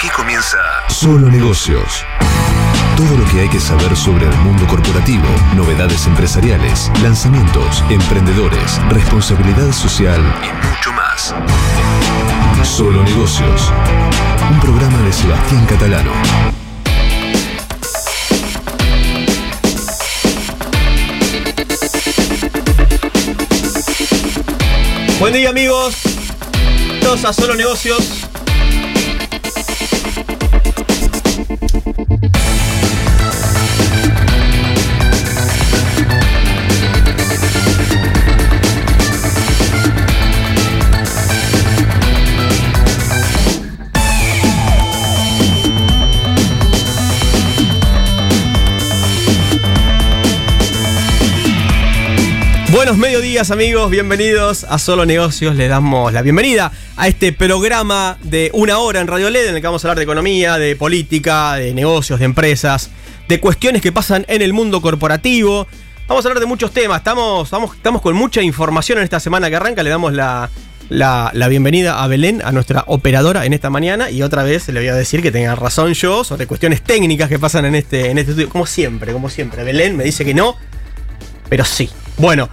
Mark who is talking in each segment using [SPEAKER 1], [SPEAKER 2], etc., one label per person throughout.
[SPEAKER 1] Aquí comienza Solo Negocios. Todo lo que hay que saber sobre el mundo corporativo, novedades empresariales, lanzamientos, emprendedores, responsabilidad social y mucho más. Solo Negocios. Un programa de Sebastián Catalano.
[SPEAKER 2] Buen día amigos, todos a Solo Negocios. Buenos mediodías amigos, bienvenidos a Solo Negocios. Le damos la bienvenida a este programa de una hora en Radio LED en el que vamos a hablar de economía, de política, de negocios, de empresas, de cuestiones que pasan en el mundo corporativo. Vamos a hablar de muchos temas, estamos, estamos con mucha información en esta semana que arranca. Le damos la, la, bienvenida a Belén, a nuestra operadora en esta mañana. Y otra vez le voy a decir que tenga razón yo sobre cuestiones técnicas que pasan en este, en este estudio. Como siempre, como siempre. Belén me dice que no, pero sí. Bueno,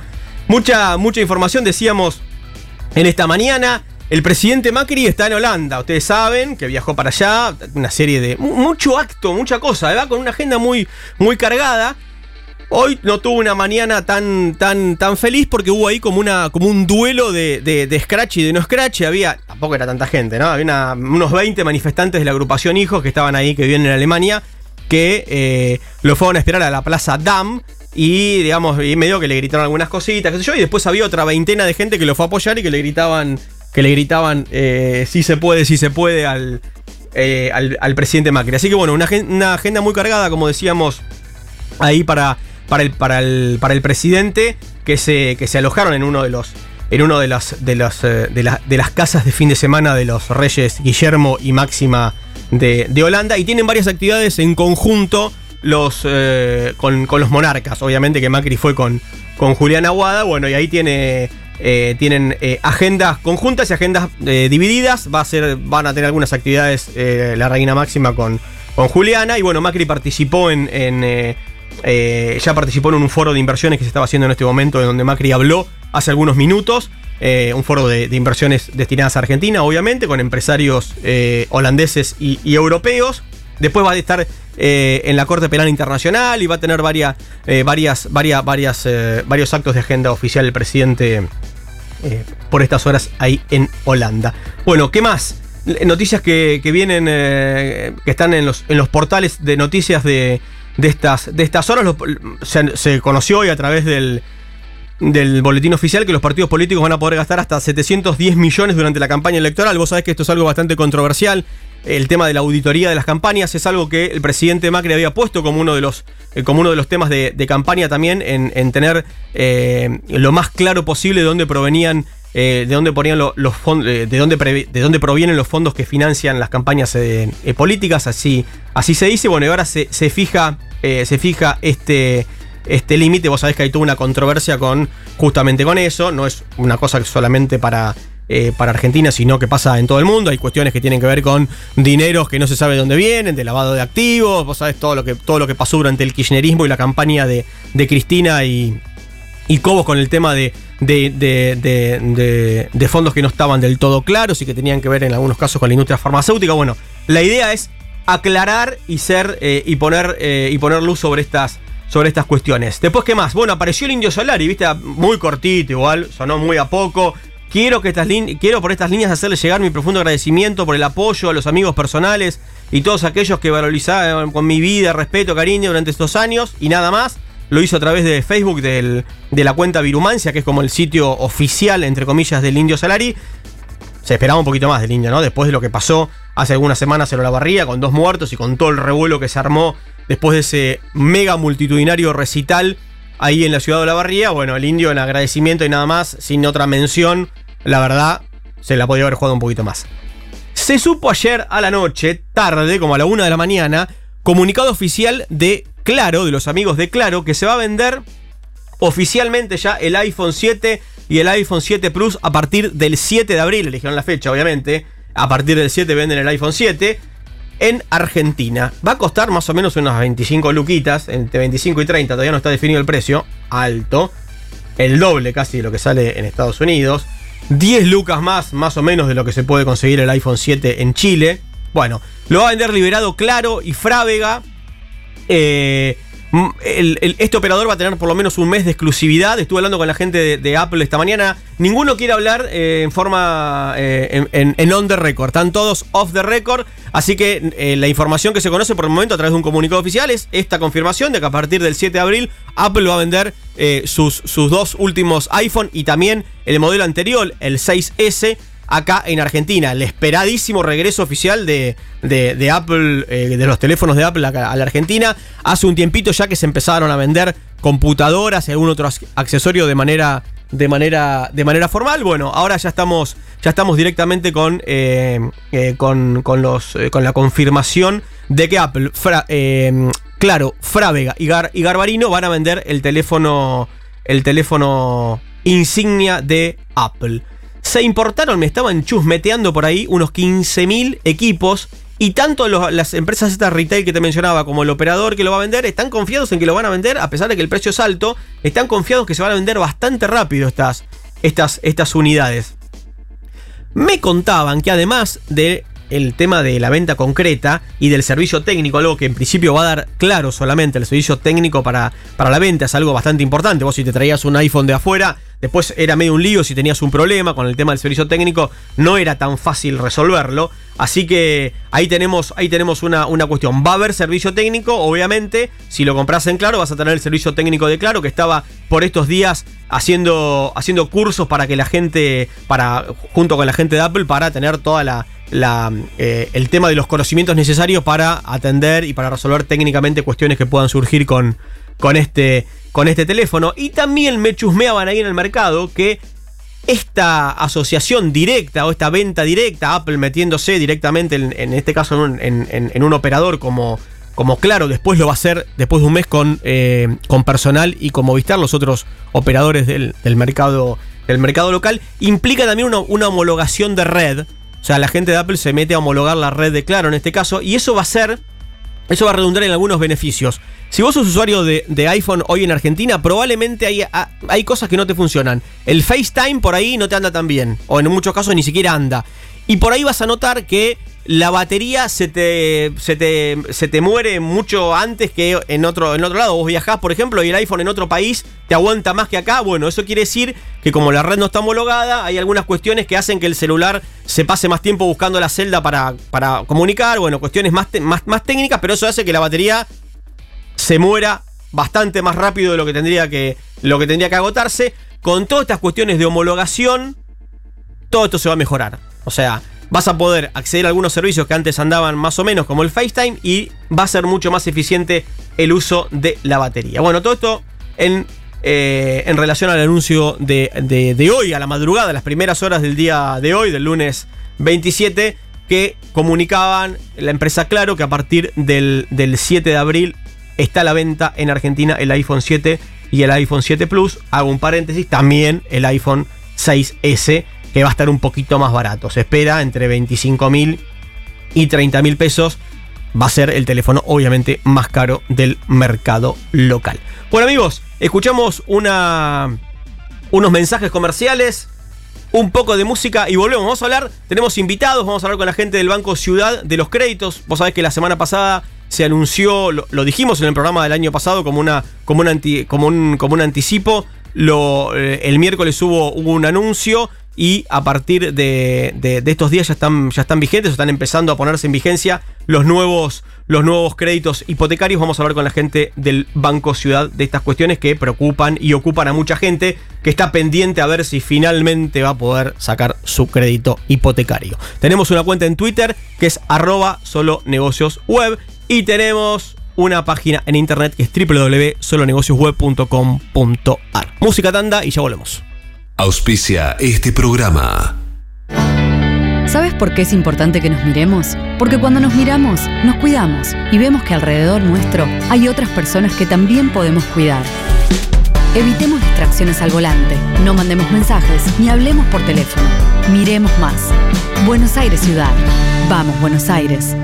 [SPEAKER 2] mucha, mucha información decíamos en esta mañana. El presidente Macri está en Holanda, ustedes saben que viajó para allá, una serie de. mucho acto, mucha cosa, va con una agenda muy, muy cargada. Hoy no tuvo una mañana tan, tan, tan feliz porque hubo ahí como, una, como un duelo de, de, Scratch y de no Scratch. Había, tampoco era tanta gente, ¿no? Había unos 20 manifestantes de la agrupación Hijos que estaban ahí, que viven en Alemania, que eh, lo fueron a esperar a la plaza Dam y digamos, y medio que le gritaron algunas cositas, qué sé yo, y después había otra veintena de gente que lo fue a apoyar y que le gritaban, que le gritaban, eh, si se puede, si se puede eh, al, al, presidente Macri. Así que bueno, una, agenda muy cargada, como decíamos, ahí para, para, el, para, el, para el presidente, que se, que se alojaron en uno de los en uno de las, de, las, eh, de, de, las casas de fin de semana de los reyes Guillermo y Máxima de, de Holanda y tienen varias actividades en conjunto los, eh, con, los monarcas. Obviamente que Macri fue con, con Julián Aguada. Bueno, y ahí tiene, eh, tienen eh, agendas conjuntas y agendas divididas. Va a ser, van a tener algunas actividades la reina máxima con, con Juliana. Y bueno, Macri participó en. ya participó en un foro de inversiones que se estaba haciendo en este momento, en donde Macri habló hace algunos minutos. un foro de, inversiones destinadas a Argentina, obviamente, con empresarios holandeses y europeos. Después va a estar eh, en la Corte Penal Internacional y va a tener varias, eh, varias, varias, varias eh, varios actos de agenda oficial el presidente por estas horas ahí en Holanda. Bueno, ¿qué más? Noticias que, vienen, que están en los, en los portales de noticias de, de, estas, de estas horas. se, se conoció hoy a través del, del boletín oficial que los partidos políticos van a poder gastar hasta 710 millones durante la campaña electoral. Vos sabés que esto es algo bastante controversial el tema de la auditoría de las campañas es algo que el presidente Macri había puesto como uno de los, eh, como uno de los temas de, campaña también, en, tener eh, lo más claro posible de dónde provenían, eh, de dónde ponían los fondos, de dónde, de dónde provienen los fondos que financian las campañas políticas, así, así se dice. Bueno, y ahora se, se fija, se fija este este límite. Vos sabés que hay toda una controversia con justamente con eso. No es una cosa solamente para eh, para Argentina, sino que pasa en todo el mundo. Hay cuestiones que tienen que ver con dineros que no se sabe de dónde vienen, de lavado de activos. Vos sabés todo lo que, todo lo que pasó durante el kirchnerismo y la campaña de, Cristina y, y Cobos con el tema de, de, fondos que no estaban del todo claros y que tenían que ver en algunos casos con la industria farmacéutica. Bueno, la idea es aclarar y ser eh, y poner eh, y poner luz sobre estas sobre estas cuestiones. Después, ¿qué más? Bueno, apareció el Indio Solari, viste, muy cortito igual, sonó muy a poco. Quiero, que estas quiero por estas líneas hacerle llegar mi profundo agradecimiento por el apoyo a los amigos personales y todos aquellos que valorizaron con mi vida, respeto, cariño durante estos años y nada más. Lo hizo a través de Facebook de la cuenta Virumancia, que es como el sitio oficial, entre comillas, del Indio Salari. Se esperaba un poquito más del Indio, ¿no? Después de lo que pasó hace algunas semanas en la con dos muertos y con todo el revuelo que se armó después de ese mega multitudinario recital ahí en la ciudad de La Barría. Bueno, el indio en agradecimiento y nada más, sin otra mención, la verdad, se la podía haber jugado un poquito más. Se supo ayer a la noche, tarde, como a la una de la mañana, comunicado oficial de Claro, de los amigos de Claro, que se va a vender oficialmente ya el iPhone 7 y el iPhone 7 Plus a partir del 7 de abril. Eligieron la fecha, obviamente. A partir del 7 venden el iPhone 7. En Argentina. Va a costar más o menos unas 25 luquitas, entre 25 y 30, todavía no está definido el precio, alto, el doble casi de lo que sale en Estados Unidos. 10 lucas más, más o menos, de lo que se puede conseguir el iPhone 7 en Chile. Bueno, lo va a vender liberado Claro y Frávega. Eh, este operador va a tener por lo menos un mes de exclusividad. Estuve hablando con la gente de, Apple esta mañana. Ninguno quiere hablar eh, en forma eh, en, on the record. Están todos off the record. Así que la información que se conoce por el momento a través de un comunicado oficial es esta confirmación de que a partir del 7 de abril Apple va a vender sus, sus dos últimos iPhone y también el modelo anterior, el 6S acá en Argentina. El esperadísimo regreso oficial de, de, Apple, eh, de los teléfonos de Apple a, la Argentina. Hace un tiempito ya que se empezaron a vender computadoras y algún otro accesorio de manera, de manera, de manera formal. Bueno, ahora ya estamos, ya estamos directamente con, eh, eh, con, con, los, con la confirmación de que Apple, claro, Frávega y, y Garbarino van a vender el teléfono, el teléfono insignia de Apple se importaron, me estaban chusmeteando por ahí unos 15.000 equipos y tanto las empresas estas retail que te mencionaba como el operador que lo va a vender están confiados en que lo van a vender a pesar de que el precio es alto, están confiados que se van a vender bastante rápido estas, estas, estas unidades. Me contaban que además de el tema de la venta concreta y del servicio técnico, algo que en principio va a dar claro solamente el servicio técnico para, para la venta, es algo bastante importante. Vos si te traías un iPhone de afuera, después era medio un lío si tenías un problema con el tema del servicio técnico, no era tan fácil resolverlo. Así que ahí tenemos, ahí tenemos una, una cuestión. Va a haber servicio técnico, obviamente, si lo compras en Claro vas a tener el servicio técnico de Claro que estaba por estos días haciendo, haciendo cursos para que la gente, para, junto con la gente de Apple, para tener toda la la, eh, el tema de los conocimientos necesarios para atender y para resolver técnicamente cuestiones que puedan surgir con, con, este, con este teléfono. Y también me chusmeaban ahí en el mercado que esta asociación directa o esta venta directa, Apple metiéndose directamente en, este caso en, un operador como, como Claro, después lo va a hacer después de un mes con, eh, con personal y con Movistar, los otros operadores del, mercado, del mercado local, implica también una, una homologación de red o sea, la gente de Apple se mete a homologar la red de Claro en este caso y eso va a ser, eso va a redundar en algunos beneficios. Si vos sos usuario de, iPhone hoy en Argentina, probablemente hay, hay cosas que no te funcionan. El FaceTime por ahí no te anda tan bien, o en muchos casos ni siquiera anda. Y por ahí vas a notar que la batería se te, se te, muere mucho antes que en otro, en otro lado. Vos viajás, por ejemplo, y el iPhone en otro país te aguanta más que acá. Bueno, eso quiere decir que como la red no está homologada, hay algunas cuestiones que hacen que el celular se pase más tiempo buscando la celda para, para comunicar. Bueno, cuestiones más, más, más técnicas, pero eso hace que la batería se muera bastante más rápido de lo que tendría que, lo que, tendría que agotarse. Con todas estas cuestiones de homologación, todo esto se va a mejorar. O sea, vas a poder acceder a algunos servicios que antes andaban más o menos como el FaceTime y va a ser mucho más eficiente el uso de la batería. Bueno, todo esto en, eh, en relación al anuncio de, hoy, a la madrugada, las primeras horas del día de hoy, del lunes 27, que comunicaban la empresa Claro que a partir del, del 7 de abril está a la venta en Argentina el iPhone 7 y el iPhone 7 Plus. Hago un paréntesis, también el iPhone 6S que va a estar un poquito más barato. Se espera entre 25 mil y 30 mil pesos. Va a ser el teléfono obviamente más caro del mercado local. Bueno amigos, escuchamos una, unos mensajes comerciales, un poco de música y volvemos. Vamos a hablar, tenemos invitados, vamos a hablar con la gente del Banco Ciudad de los créditos. Vos sabés que la semana pasada se anunció, lo, dijimos en el programa del año pasado como, una, como, un, como, un, como un anticipo. Eh, el miércoles hubo un anuncio y a partir de, estos días ya están, ya están vigentes, están empezando a ponerse en vigencia los nuevos, los nuevos créditos hipotecarios. Vamos a hablar con la gente del Banco Ciudad de estas cuestiones que preocupan y ocupan a mucha gente que está pendiente a ver si finalmente va a poder sacar su crédito hipotecario. Tenemos una cuenta en Twitter que es arroba solo y tenemos una página en internet que es www.solonegociosweb.com.ar. Música tanda y ya volvemos.
[SPEAKER 1] Auspicia este programa.
[SPEAKER 3] ¿Sabes por qué es importante que nos miremos? Porque cuando nos miramos, nos cuidamos y vemos que alrededor nuestro hay otras personas que también podemos cuidar. Evitemos distracciones al volante, no mandemos mensajes ni hablemos por teléfono. Miremos más. Buenos Aires Ciudad. Vamos, Buenos Aires.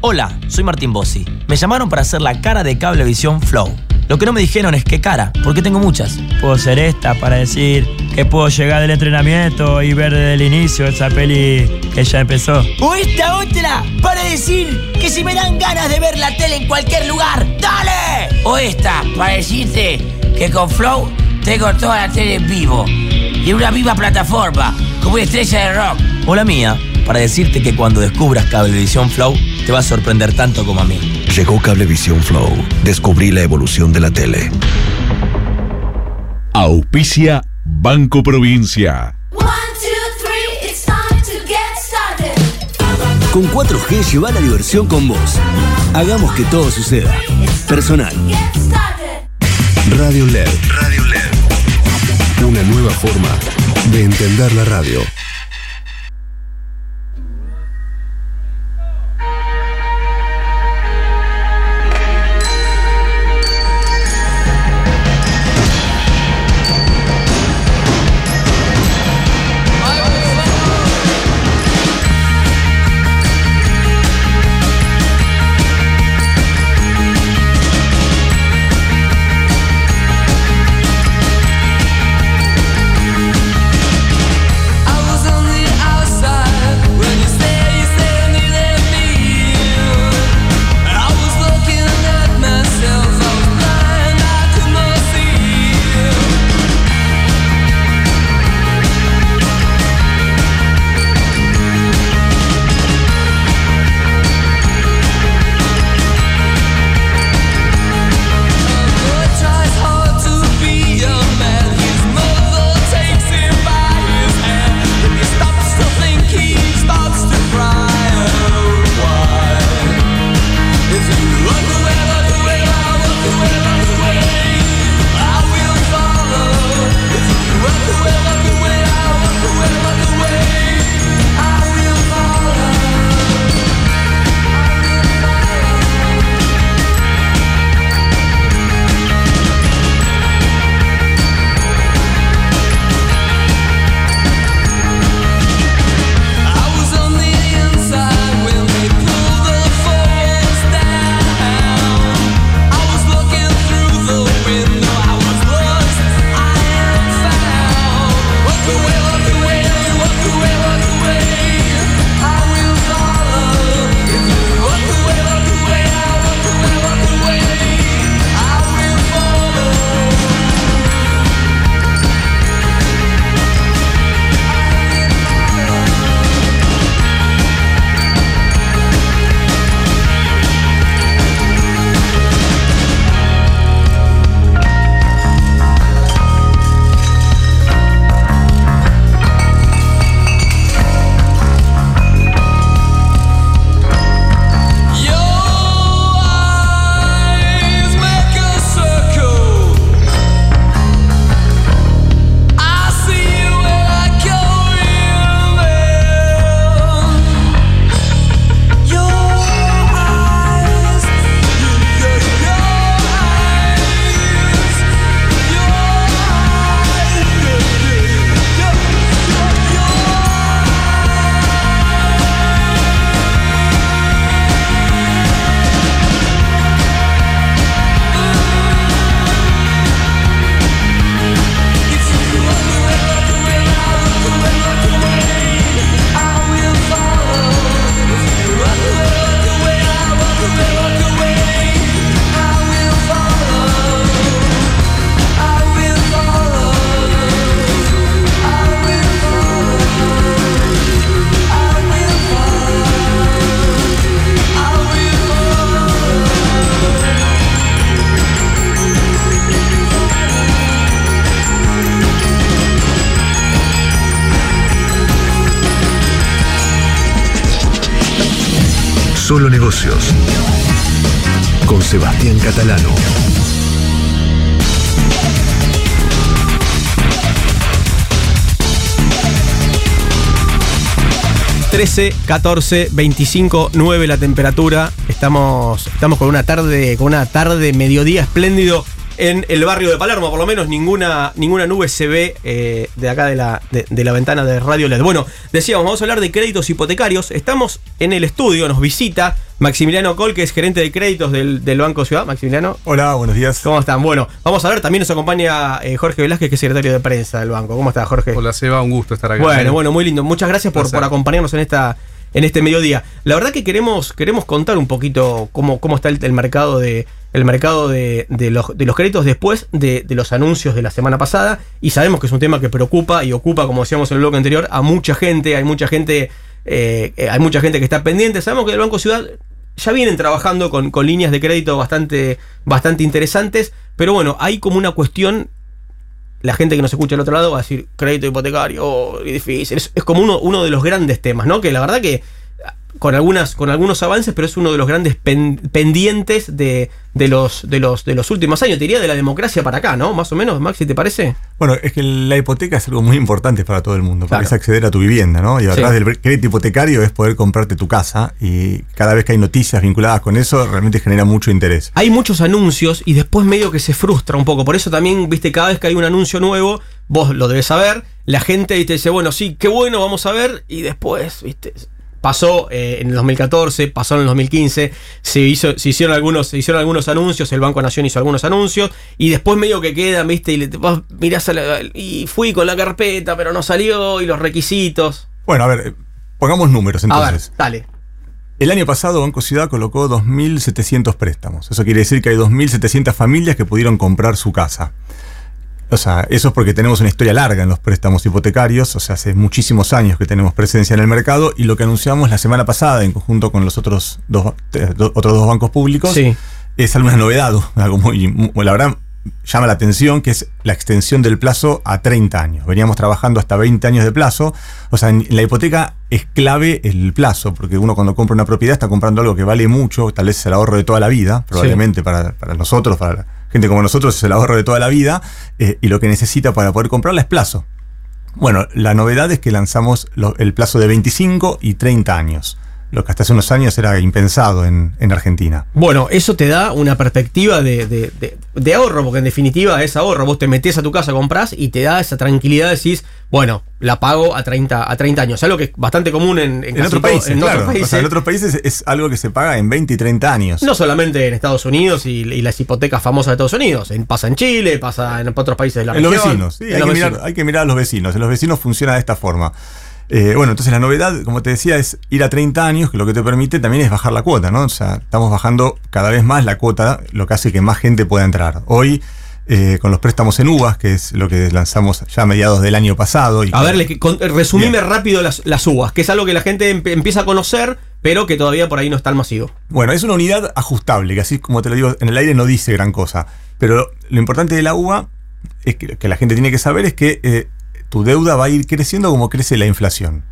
[SPEAKER 4] Hola, soy Martín Bossi. Me llamaron para hacer la cara de Cablevisión Flow. Lo que no me dijeron es qué cara, porque tengo muchas.
[SPEAKER 5] Puedo ser esta para decir que puedo llegar del entrenamiento y ver desde el inicio esa peli que ya empezó.
[SPEAKER 6] O esta otra para decir que si me dan ganas de ver la tele en cualquier lugar, ¡dale! O esta para decirte que con Flow tengo toda la tele en vivo y en una viva plataforma, como estrella de rock.
[SPEAKER 4] O la mía, para decirte que cuando descubras Cablevisión Flow, te va a sorprender tanto como a mí.
[SPEAKER 1] Llegó Cablevisión Flow. Descubrí la evolución de la tele.
[SPEAKER 7] Auspicia Banco Provincia.
[SPEAKER 8] Con 4G lleva la diversión con vos. Hagamos que todo suceda. Personal.
[SPEAKER 1] Radio LED. Radio LED. Una nueva forma de entender la radio.
[SPEAKER 2] ...13, 14, 25, 9 la temperatura. Estamos, estamos con una tarde, con una tarde, mediodía espléndido en el barrio de Palermo, por lo menos ninguna, ninguna nube se ve eh, de acá de la, de, de la ventana de Radio LED. Bueno, decíamos, vamos a hablar de créditos hipotecarios. Estamos en el estudio, nos visita Maximiliano Col, que es gerente de créditos del, del Banco Ciudad. Maximiliano.
[SPEAKER 9] Hola, buenos días.
[SPEAKER 2] ¿Cómo están? Bueno, vamos a ver, también nos acompaña eh, Jorge Velázquez, que es secretario de prensa del banco. ¿Cómo está, Jorge?
[SPEAKER 9] Hola, Seba, un gusto estar acá.
[SPEAKER 2] Bueno, bueno, muy lindo. Muchas gracias por, por acompañarnos en esta en este mediodía. La verdad que queremos, queremos contar un poquito cómo, cómo está el, el mercado de el mercado de, de los, de los créditos después de, de los anuncios de la semana pasada y sabemos que es un tema que preocupa y ocupa, como decíamos en el bloque anterior, a mucha gente, hay mucha gente, eh, eh, hay mucha gente que está pendiente. Sabemos que el Banco Ciudad ya vienen trabajando con, con líneas de crédito bastante, bastante interesantes, pero bueno, hay como una cuestión la gente que nos escucha al otro lado va a decir crédito hipotecario, oh, difícil. Es, es como uno, uno de los grandes temas, ¿no? Que la verdad que con algunas con algunos avances, pero es uno de los grandes pen- pendientes de, de los de los de los últimos años, te diría de la democracia para acá, ¿no? Más o menos, Maxi, ¿te parece?
[SPEAKER 9] Bueno, es que la hipoteca es algo muy importante para todo el mundo, porque
[SPEAKER 2] Claro.
[SPEAKER 9] es acceder a tu vivienda, ¿no? Y atrás
[SPEAKER 2] Sí.
[SPEAKER 9] del crédito hipotecario es poder comprarte tu casa y cada vez que hay noticias vinculadas con eso, realmente genera mucho interés.
[SPEAKER 2] Hay muchos anuncios y después medio que se frustra un poco. Por eso también, viste, cada vez que hay un anuncio nuevo, vos lo debes saber, la gente te dice, bueno, sí, qué bueno, vamos a ver, y después, viste. Pasó eh, en el 2014, pasó en el 2015, se, hizo, se, hicieron algunos, se hicieron algunos anuncios, el Banco Nación hizo algunos anuncios, y después medio que quedan, viste, y le- vos mirás a la- y fui con la carpeta, pero no salió, y los requisitos.
[SPEAKER 9] Bueno, a ver, eh, pongamos números
[SPEAKER 2] A ver,
[SPEAKER 9] entonces.
[SPEAKER 2] dale.
[SPEAKER 9] El año pasado Banco Ciudad colocó 2.700 préstamos. Eso quiere decir que hay 2.700 familias que pudieron comprar su casa. O sea, eso es porque tenemos una historia larga en los préstamos hipotecarios, o sea, hace muchísimos años que tenemos presencia en el mercado y lo que anunciamos la semana pasada en conjunto con los otros dos, eh, do- otros dos bancos públicos
[SPEAKER 2] Sí.
[SPEAKER 9] es alguna novedad, algo muy, muy- la verdad llama la atención, que es la extensión del plazo a 30 años. Veníamos trabajando hasta 20 años de plazo, o sea, en la hipoteca es clave el plazo, porque uno cuando compra una propiedad está comprando algo que vale mucho, tal vez es el ahorro de toda la vida, probablemente para, para nosotros, para la gente como nosotros es el ahorro de toda la vida, eh, y lo que necesita para poder comprarla es plazo. Bueno, la novedad es que lanzamos el plazo de 25 y 30 años, lo que hasta hace unos años era impensado en, en Argentina.
[SPEAKER 2] Bueno, eso te da una perspectiva de, de- de- de ahorro, porque en definitiva es ahorro. Vos te metés a tu casa, compras y te da esa tranquilidad, decís, bueno, la pago a 30, a 30 años. Algo que es bastante común en, en
[SPEAKER 9] otros países,
[SPEAKER 2] en
[SPEAKER 9] claro.
[SPEAKER 2] otros
[SPEAKER 9] O
[SPEAKER 2] países.
[SPEAKER 9] sea, en otros países es algo que se paga en 20 y 30 años.
[SPEAKER 2] No solamente en Estados Unidos y, y las hipotecas famosas de Estados Unidos. En- pasa en Chile, pasa en otros países de la
[SPEAKER 9] en los
[SPEAKER 2] región.
[SPEAKER 9] vecinos. sí,
[SPEAKER 2] En
[SPEAKER 9] hay,
[SPEAKER 2] los
[SPEAKER 9] que mirar, hay que mirar a los vecinos. En los vecinos funciona de esta forma. Eh, bueno, entonces la novedad, como te decía, es ir a 30 años, que lo que te permite también es bajar la cuota, ¿no? O sea, estamos bajando cada vez más la cuota, lo que hace que más gente pueda entrar. Hoy, eh, con los préstamos en uvas, que es lo que lanzamos ya a mediados del año pasado. Y
[SPEAKER 2] A ver, con- resumime
[SPEAKER 9] Bien.
[SPEAKER 2] rápido las, las uvas, que es algo que la gente empieza a conocer, pero que todavía por ahí no está al masivo.
[SPEAKER 9] Bueno, es una unidad ajustable, que así como te lo digo, en el aire no dice gran cosa. Pero lo importante de la uva es que, que la gente tiene que saber es que eh, tu deuda va a ir creciendo como crece la inflación.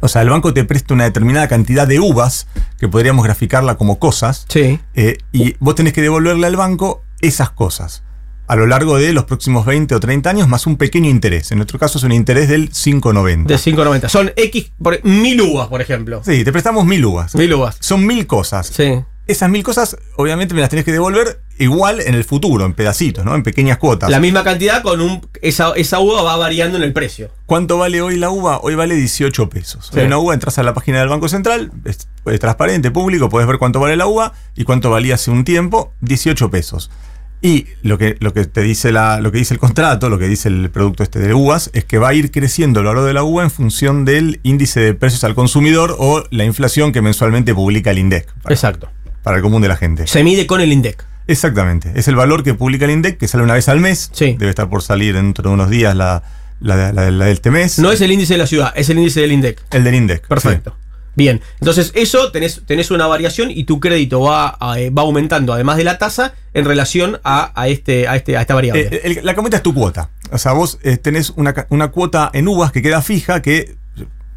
[SPEAKER 9] O sea, el banco te presta una determinada cantidad de uvas, que podríamos graficarla como cosas,
[SPEAKER 2] Sí.
[SPEAKER 9] eh, y vos tenés que devolverle al banco esas cosas a lo largo de los próximos 20 o 30 años, más un pequeño interés. En nuestro caso es un interés del 5,90.
[SPEAKER 2] De 5.90. Son X, por, mil uvas, por ejemplo.
[SPEAKER 9] Sí, te prestamos mil uvas.
[SPEAKER 2] Mil uvas.
[SPEAKER 9] Son mil cosas.
[SPEAKER 2] Sí.
[SPEAKER 9] Esas mil cosas, obviamente, me las tenés que devolver igual en el futuro, en pedacitos, ¿no? En pequeñas cuotas.
[SPEAKER 2] La misma cantidad con un. Esa, esa uva va variando en el precio.
[SPEAKER 9] ¿Cuánto vale hoy la uva? Hoy vale 18 pesos.
[SPEAKER 2] Sí.
[SPEAKER 9] Una uva, entras a la página del Banco Central, es, es transparente, público, puedes ver cuánto vale la uva y cuánto valía hace un tiempo, 18 pesos. Y lo que, lo que te dice la, lo que dice el contrato, lo que dice el producto este de uvas, es que va a ir creciendo el valor de la uva en función del índice de precios al consumidor o la inflación que mensualmente publica el INDEC.
[SPEAKER 2] Exacto.
[SPEAKER 9] Para el común de la gente.
[SPEAKER 2] Se mide con el INDEC.
[SPEAKER 9] Exactamente. Es el valor que publica el INDEC, que sale una vez al mes.
[SPEAKER 2] Sí.
[SPEAKER 9] Debe estar por salir dentro de unos días la, la, la- la de este mes.
[SPEAKER 2] No es el índice de la ciudad, es el índice del INDEC.
[SPEAKER 9] el del INDEC.
[SPEAKER 2] Perfecto. Bien, entonces eso tenés, tenés una variación y tu crédito va, eh, va aumentando, además de la tasa, en relación a, a este, a, este, a esta variable.
[SPEAKER 9] Eh, el- la cometa es tu cuota. O sea, vos eh, tenés una, una cuota en uvas que queda fija que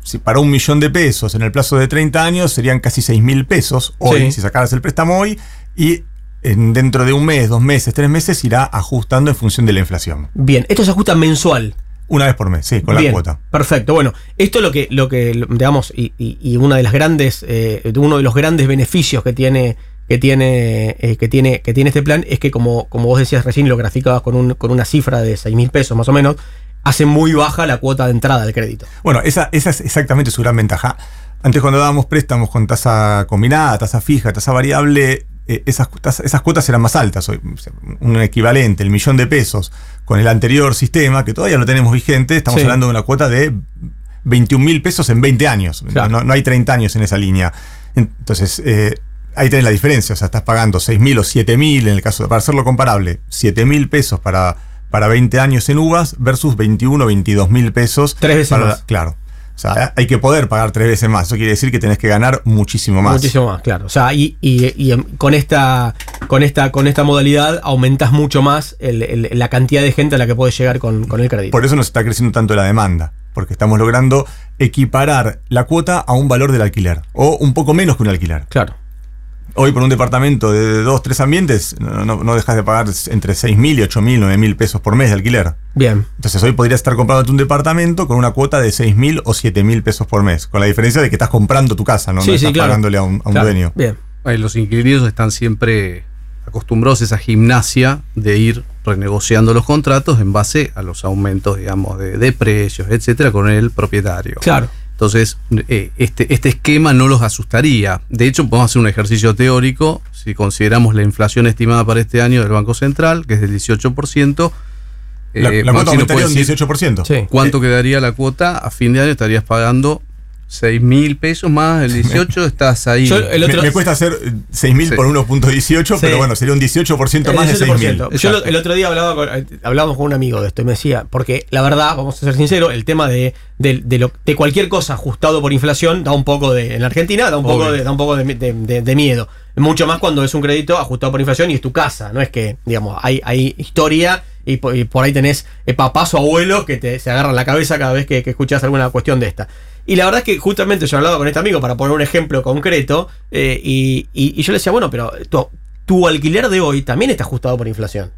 [SPEAKER 9] si para un millón de pesos en el plazo de 30 años serían casi 6 mil pesos hoy,
[SPEAKER 2] Sí.
[SPEAKER 9] si sacaras el préstamo hoy, y en- dentro de un mes, dos meses, tres meses irá ajustando en función de la inflación.
[SPEAKER 2] Bien, esto se ajusta mensual.
[SPEAKER 9] Una vez por mes, sí, con
[SPEAKER 2] Bien,
[SPEAKER 9] la cuota.
[SPEAKER 2] Perfecto. Bueno, esto es lo que, lo que digamos, y, y- y una de las grandes, eh, uno de los grandes beneficios que tiene, que tiene, eh, que tiene, que tiene este plan es que, como, como vos decías recién, lo graficabas con, un, con una cifra de 6 mil pesos más o menos, hace muy baja la cuota de entrada del crédito.
[SPEAKER 9] Bueno, esa, esa es exactamente su gran ventaja. Antes cuando dábamos préstamos con tasa combinada, tasa fija, tasa variable, eh, esas, tas- esas cuotas eran más altas. Un equivalente, el millón de pesos con el anterior sistema, que todavía no tenemos vigente, estamos
[SPEAKER 2] Sí.
[SPEAKER 9] hablando de una cuota de 21 mil pesos en 20 años.
[SPEAKER 2] Claro.
[SPEAKER 9] No, no hay 30 años en esa línea. Entonces, eh, ahí tenés la diferencia. O sea, estás pagando 6 mil o 7 mil, en el caso de, para hacerlo comparable, 7 mil pesos para, para 20 años en uvas versus 21 o 22 mil pesos.
[SPEAKER 2] Tres veces
[SPEAKER 9] para-
[SPEAKER 2] más.
[SPEAKER 9] Claro. O sea, hay que poder pagar tres veces más. Eso quiere decir que tenés que ganar muchísimo más.
[SPEAKER 2] Muchísimo más, claro. O sea, y, y- y, con esta, con esta, con esta modalidad aumentas mucho más el- el- la cantidad de gente a la que puedes llegar con, con el crédito.
[SPEAKER 9] Por eso nos está creciendo tanto la demanda. Porque estamos logrando equiparar la cuota a un valor del alquiler. O un poco menos que un alquiler.
[SPEAKER 2] Claro.
[SPEAKER 9] Hoy por un departamento de dos, tres ambientes, no, no- no dejas de pagar entre 6 mil y 8 mil, 9 mil pesos por mes de alquiler.
[SPEAKER 2] Bien.
[SPEAKER 9] Entonces hoy podrías estar comprándote un departamento con una cuota de 6 mil o 7 mil pesos por mes. Con la diferencia de que estás comprando tu casa, no,
[SPEAKER 2] Sí,
[SPEAKER 9] no
[SPEAKER 2] sí,
[SPEAKER 9] estás
[SPEAKER 2] claro.
[SPEAKER 9] pagándole a un, a un
[SPEAKER 2] Claro.
[SPEAKER 9] dueño.
[SPEAKER 2] Bien.
[SPEAKER 10] Los inquilinos están siempre acostumbrados a esa gimnasia de ir renegociando los contratos en base a los aumentos, digamos, de, de precios, etcétera, con el propietario.
[SPEAKER 2] Claro.
[SPEAKER 10] Entonces, eh, este, este esquema no los asustaría. De hecho, podemos hacer un ejercicio teórico. Si consideramos la inflación estimada para este año del Banco Central, que es del 18%,
[SPEAKER 9] La,
[SPEAKER 10] eh,
[SPEAKER 9] la cuota
[SPEAKER 10] Maxi, ¿nos
[SPEAKER 9] aumentaría un
[SPEAKER 10] puede decir
[SPEAKER 9] 18%.
[SPEAKER 2] Sí.
[SPEAKER 10] ¿Cuánto quedaría la cuota? A fin de año estarías pagando 6 mil pesos más el 18, estás ahí.
[SPEAKER 2] Yo el
[SPEAKER 9] Me-
[SPEAKER 2] otro-
[SPEAKER 9] me, cuesta hacer 6 mil
[SPEAKER 10] Sí.
[SPEAKER 9] por 1.18,
[SPEAKER 2] Sí.
[SPEAKER 9] pero bueno, sería un 18% más de 6 mil.
[SPEAKER 2] 18%. Yo lo- el otro día hablaba con, eh, hablábamos con un amigo de esto y me decía, porque la verdad, vamos a ser sinceros, el tema de, de, de lo- de cualquier cosa ajustado por inflación da un poco de, en la Argentina, da un poco, de, da un poco de, miedo. Mucho más cuando es un crédito ajustado por inflación y es tu casa, no es que, digamos, hay, hay historia y por, y por ahí tenés eh, papás o abuelos que te, se agarran la cabeza cada vez que, que escuchas alguna cuestión de esta. Y la verdad es que justamente yo hablaba con este amigo para poner un ejemplo concreto eh, y, y- y yo le decía, bueno, pero tu, tu alquiler de hoy también está ajustado por inflación.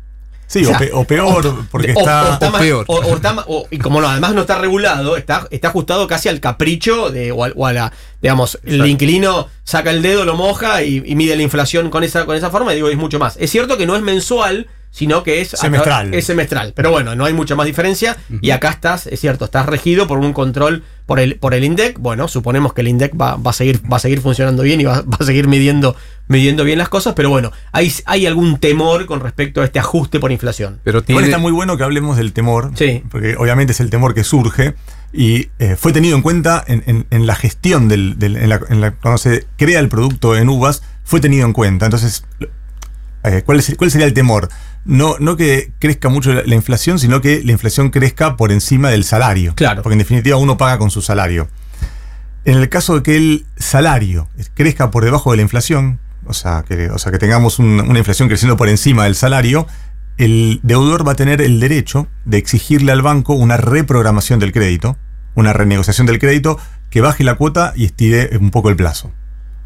[SPEAKER 9] Sí, o,
[SPEAKER 2] sea,
[SPEAKER 9] o peor, porque
[SPEAKER 2] O-
[SPEAKER 9] está.
[SPEAKER 2] o está
[SPEAKER 10] o
[SPEAKER 2] más-
[SPEAKER 10] peor.
[SPEAKER 2] o- o está más- o- y como no, además no está regulado, está, está ajustado casi al capricho de, o, a la, digamos, el inquilino saca el dedo, lo moja y, y mide la inflación con esa, con esa forma, y digo, es mucho más. Es cierto que no es mensual, sino que es
[SPEAKER 9] Semestral.
[SPEAKER 2] Es semestral. Pero bueno, no hay mucha más diferencia. Y acá estás, es cierto, estás regido por un control por el, por el INDEC. Bueno, suponemos que el INDEC va, va a seguir, va a seguir funcionando bien y va, va a seguir midiendo, midiendo bien las cosas, pero bueno, hay, hay algún temor con respecto a este ajuste por inflación.
[SPEAKER 10] Pero tiene,
[SPEAKER 9] está muy bueno que hablemos del temor,
[SPEAKER 2] Sí.
[SPEAKER 9] porque obviamente es el temor que surge y eh, fue tenido en cuenta en, en- en la gestión del, del- en la- en la- cuando se crea el producto en uvas, fue tenido en cuenta. Entonces, eh, ¿cuál, es- cuál sería el temor? No, no que crezca mucho la, la inflación, sino que la inflación crezca por encima del salario.
[SPEAKER 2] Claro.
[SPEAKER 9] Porque en definitiva uno paga con su salario. En el caso de que el salario crezca por debajo de la inflación, o sea, que, o sea, que tengamos un- una inflación creciendo por encima del salario, el deudor va a tener el derecho de exigirle al banco una reprogramación del crédito, una renegociación del crédito que baje la cuota y estire un poco el plazo.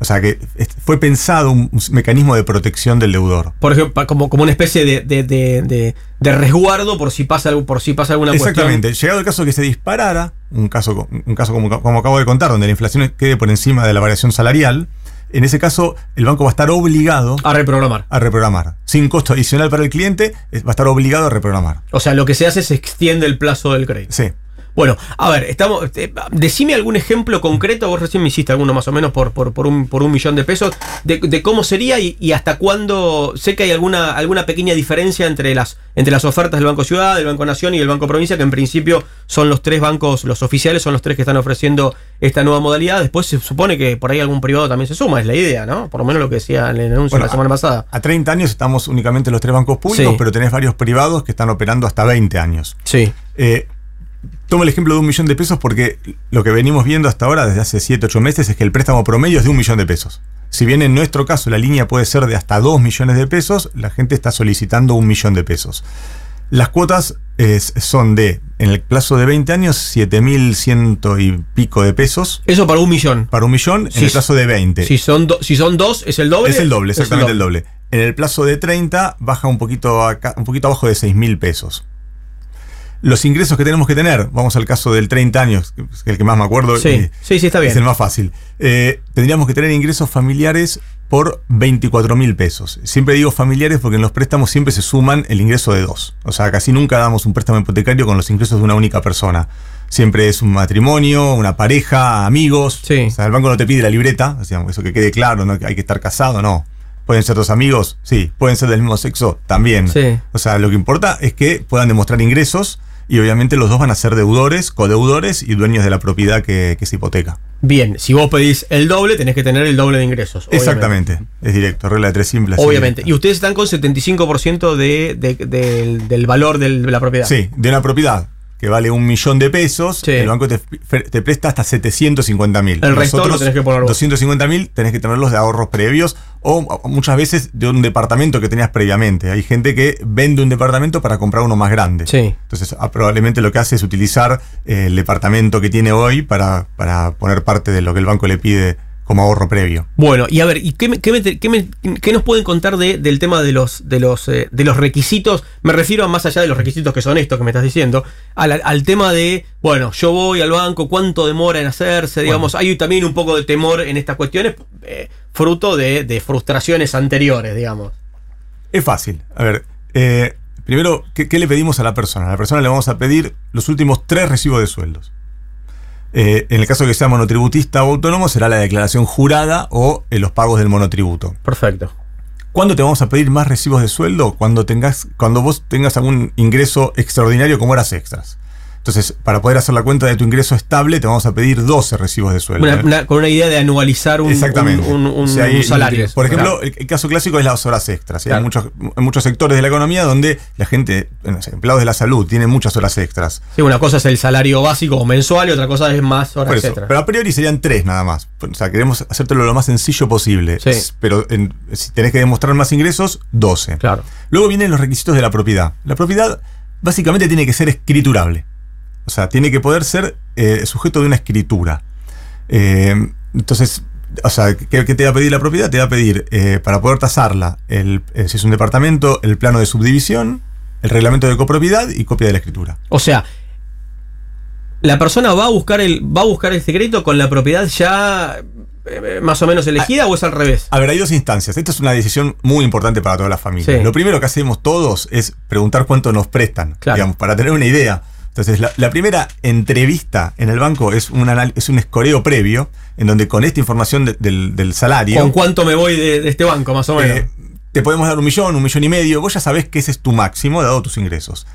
[SPEAKER 9] O sea que fue pensado un, un mecanismo de protección del deudor.
[SPEAKER 2] Por ejemplo, como, como una especie de, de, de- de- resguardo por si pasa algo, por si pasa alguna
[SPEAKER 9] Exactamente.
[SPEAKER 2] cuestión.
[SPEAKER 9] Llegado el caso de que se disparara, un caso, un caso como, como acabo de contar, donde la inflación quede por encima de la variación salarial, en ese caso el banco va a estar obligado
[SPEAKER 2] A reprogramar.
[SPEAKER 9] a reprogramar. Sin costo adicional para el cliente, va a estar obligado a reprogramar.
[SPEAKER 2] O sea, lo que se hace es extiende el plazo del crédito.
[SPEAKER 9] Sí.
[SPEAKER 2] Bueno, a ver, estamos. eh, decime algún ejemplo concreto, vos recién me hiciste alguno más o menos por, por, por un, por un millón de pesos, de, de cómo sería y, y hasta cuándo. Sé que hay alguna, alguna pequeña diferencia entre las, entre las ofertas del Banco Ciudad, del Banco Nación y del Banco Provincia, que en principio son los tres bancos, los oficiales son los tres que están ofreciendo esta nueva modalidad. Después se supone que por ahí algún privado también se suma, es la idea, ¿no? Por lo menos lo que decía en el anuncio
[SPEAKER 9] Bueno,
[SPEAKER 2] la semana pasada.
[SPEAKER 9] A 30 años estamos únicamente los tres bancos públicos,
[SPEAKER 2] Sí.
[SPEAKER 9] pero tenés varios privados que están operando hasta 20 años.
[SPEAKER 2] Sí.
[SPEAKER 9] Eh, tomo el ejemplo de un millón de pesos porque lo que venimos viendo hasta ahora, desde hace 7, 8 meses, es que el préstamo promedio es de un millón de pesos. Si bien en nuestro caso la línea puede ser de hasta 2 millones de pesos, la gente está solicitando un millón de pesos. Las cuotas es- son de, en el plazo de 20 años, 7.100 y pico de pesos
[SPEAKER 2] Eso para un millón.
[SPEAKER 9] para un millón, en el plazo de 20.
[SPEAKER 2] Si son, do- si son dos, ¿es el doble?
[SPEAKER 9] Es el doble,
[SPEAKER 2] Es el
[SPEAKER 9] exactamente el doble. En el plazo de 30 baja un poquito, acá- un poquito abajo de 6 mil pesos. Los ingresos que tenemos que tener, vamos al caso del 30 años, que es el que más me acuerdo,
[SPEAKER 2] Sí,
[SPEAKER 9] eh,
[SPEAKER 2] sí, sí, está
[SPEAKER 9] es
[SPEAKER 2] bien.
[SPEAKER 9] el más fácil. Eh, tendríamos que tener ingresos familiares por 24 mil pesos. Siempre digo familiares porque en los préstamos siempre se suman el ingreso de dos. O sea, casi nunca damos un préstamo hipotecario con los ingresos de una única persona. Siempre es un matrimonio, una pareja, amigos. O sea, el banco no te pide la libreta, o sea, eso que quede claro, no hay que estar casado, no. ¿Pueden ser dos amigos? Sí. ¿Pueden ser del mismo sexo? También.
[SPEAKER 2] Sí.
[SPEAKER 9] O sea, lo que importa es que puedan demostrar ingresos y obviamente los dos van a ser deudores, codeudores y dueños de la propiedad que, que se hipoteca.
[SPEAKER 2] Bien, si vos pedís el doble, tenés que tener el doble de ingresos. obviamente.
[SPEAKER 9] Exactamente. Es directo, regla de tres simples.
[SPEAKER 2] Obviamente. Y ustedes están con 75% de, de- del, del valor de la propiedad.
[SPEAKER 9] Sí, de una propiedad que vale un millón de pesos, el banco te, te presta hasta 750 mil.
[SPEAKER 2] El resto lo tenés que poner vos.
[SPEAKER 9] 250 mil tenés que tenerlos de ahorros previos o, o muchas veces de un departamento que tenías previamente. Hay gente que vende un departamento para comprar uno más grande.
[SPEAKER 2] Sí.
[SPEAKER 9] Entonces, ah, probablemente lo que hace es utilizar eh, el departamento que tiene hoy para, para poner parte de lo que el banco le pide como ahorro previo.
[SPEAKER 2] Bueno, y a ver, ¿y qué, me- qué me- qué me- qué nos pueden contar de- del tema de los, de, los, eh, de los requisitos? Me refiero a más allá de los requisitos que son estos que me estás diciendo, al, al tema de, bueno, yo voy al banco, ¿cuánto demora en hacerse? Digamos, hay también un poco de temor en estas cuestiones, eh, fruto de, de frustraciones anteriores, digamos.
[SPEAKER 9] Es fácil. A ver, eh, primero, ¿qué, qué le pedimos a la persona? A la persona le vamos a pedir los últimos tres recibos de sueldos. Eh, en el caso de que sea monotributista o autónomo, será la declaración jurada o eh, los pagos del monotributo.
[SPEAKER 2] Perfecto.
[SPEAKER 9] ¿Cuándo te vamos a pedir más recibos de sueldo? Cuando, tengas, cuando vos tengas algún ingreso extraordinario como horas extras. Entonces, para poder hacer la cuenta de tu ingreso estable, te vamos a pedir 12 recibos de sueldo.
[SPEAKER 2] Una- una- con una idea de anualizar un,
[SPEAKER 9] Exactamente.
[SPEAKER 2] un- un- un
[SPEAKER 9] O sea, hay-
[SPEAKER 2] salario.
[SPEAKER 9] Por ejemplo,
[SPEAKER 2] Claro.
[SPEAKER 9] el, caso clásico es las horas extras. ¿sí?
[SPEAKER 2] Claro.
[SPEAKER 9] Hay, muchos, sectores de la economía donde la gente, empleados de la salud, tienen muchas horas extras.
[SPEAKER 2] Sí, una cosa es el salario básico o mensual y otra cosa es más horas
[SPEAKER 9] eso,
[SPEAKER 2] extras.
[SPEAKER 9] pero a priori serían tres nada más. O sea, queremos hacértelo lo más sencillo posible.
[SPEAKER 2] Sí.
[SPEAKER 9] Pero en- si tenés que demostrar más ingresos, 12.
[SPEAKER 2] Claro.
[SPEAKER 9] Luego vienen los requisitos de la propiedad. La propiedad básicamente tiene que ser escriturable. O sea, tiene que poder ser eh, sujeto de una escritura. Eh, entonces, o sea, ¿qué, qué te va a pedir la propiedad? Te va a pedir, eh, para poder tasarla, el, si es un departamento, el plano de subdivisión, el reglamento de copropiedad y copia de la escritura.
[SPEAKER 2] O sea, la persona va a buscar el va a buscar el secreto con la propiedad ya más o menos elegida o es al revés.
[SPEAKER 9] A ver, hay dos instancias. Esta es una decisión muy importante para todas las familias.
[SPEAKER 2] Sí.
[SPEAKER 9] Lo primero que hacemos todos es preguntar cuánto nos prestan, digamos, para tener una idea. Entonces, la, la primera entrevista en el banco es un, anal- es un escoreo previo, en donde con esta información de- del, del salario.
[SPEAKER 2] ¿Con cuánto me voy de, de este banco más o menos?
[SPEAKER 9] eh, te podemos dar un millón, un millón y medio. Vos ya sabés que ese es tu máximo, dado tus ingresos.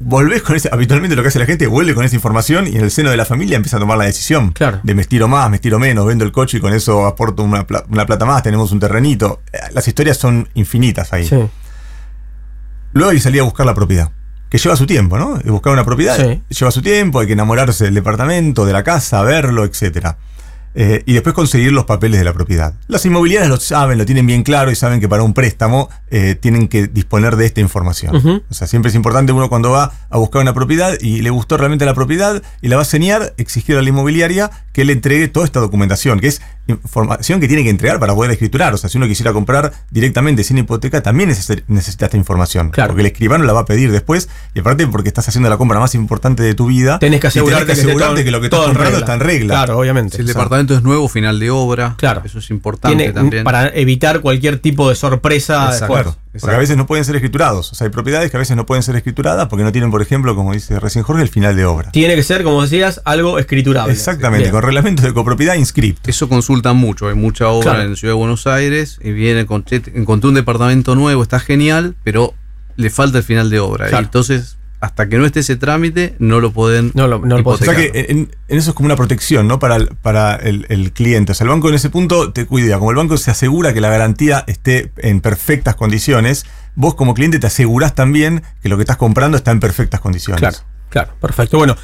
[SPEAKER 9] Volvés con ese. Habitualmente lo que hace la gente, vuelve con esa información y en el seno de la familia empieza a tomar la decisión. De me estiro más, me estiro menos, vendo el coche y con eso aporto una, pla- una plata más, tenemos un terrenito. Eh, Las historias son infinitas ahí. Luego hay que salir a buscar la propiedad. Que lleva su tiempo, ¿no? Buscar una propiedad
[SPEAKER 2] Sí.
[SPEAKER 9] lleva su tiempo, hay que enamorarse del departamento, de la casa, verlo, etcétera. Eh, y después conseguir los papeles de la propiedad. Las inmobiliarias lo saben, lo tienen bien claro y saben que para un préstamo eh, tienen que disponer de esta información. O sea, siempre es importante uno cuando va a buscar una propiedad y le gustó realmente la propiedad y la va a señalar, exigir a la inmobiliaria que le entregue toda esta documentación, que es información que tiene que entregar para poder escriturar. O sea, si uno quisiera comprar directamente sin hipoteca, también neces- necesita esta información. Porque el escribano la va a pedir después y aparte porque estás haciendo la compra más importante de tu vida.
[SPEAKER 2] Tenés que
[SPEAKER 9] tenés
[SPEAKER 2] asegurarte que
[SPEAKER 9] asegurarte
[SPEAKER 2] todo-
[SPEAKER 9] que lo que estás comprando
[SPEAKER 2] regla.
[SPEAKER 9] está en regla.
[SPEAKER 2] Claro, obviamente.
[SPEAKER 10] Si el
[SPEAKER 2] O sea,
[SPEAKER 10] departamento es nuevo, final de obra.
[SPEAKER 2] Claro.
[SPEAKER 10] Eso es importante
[SPEAKER 2] tiene-
[SPEAKER 10] también.
[SPEAKER 2] para evitar cualquier tipo de sorpresa después.
[SPEAKER 9] Claro, porque a veces no pueden ser escriturados. O sea, hay propiedades que a veces no pueden ser escrituradas porque no tienen, por ejemplo, como dice recién Jorge, el final de obra.
[SPEAKER 2] Tiene que ser, como decías, algo escriturable.
[SPEAKER 9] Exactamente,
[SPEAKER 2] Bien.
[SPEAKER 9] con reglamento de copropiedad inscripto.
[SPEAKER 10] Eso consultan mucho. Hay mucha obra
[SPEAKER 2] Claro.
[SPEAKER 10] en Ciudad de Buenos Aires y viene con encontré un departamento nuevo, está genial, pero le falta el final de obra.
[SPEAKER 2] Claro.
[SPEAKER 10] Y entonces, hasta que no esté ese trámite, no lo pueden.
[SPEAKER 2] No lo, no lo
[SPEAKER 9] O sea que en, en eso es como una protección, ¿no? Para, el, para el, el cliente. O sea, el banco en ese punto te cuida. Como el banco se asegura que la garantía esté en perfectas condiciones, vos como cliente te asegurás también que lo que estás comprando está en perfectas condiciones.
[SPEAKER 2] Claro, claro, perfecto. Bueno,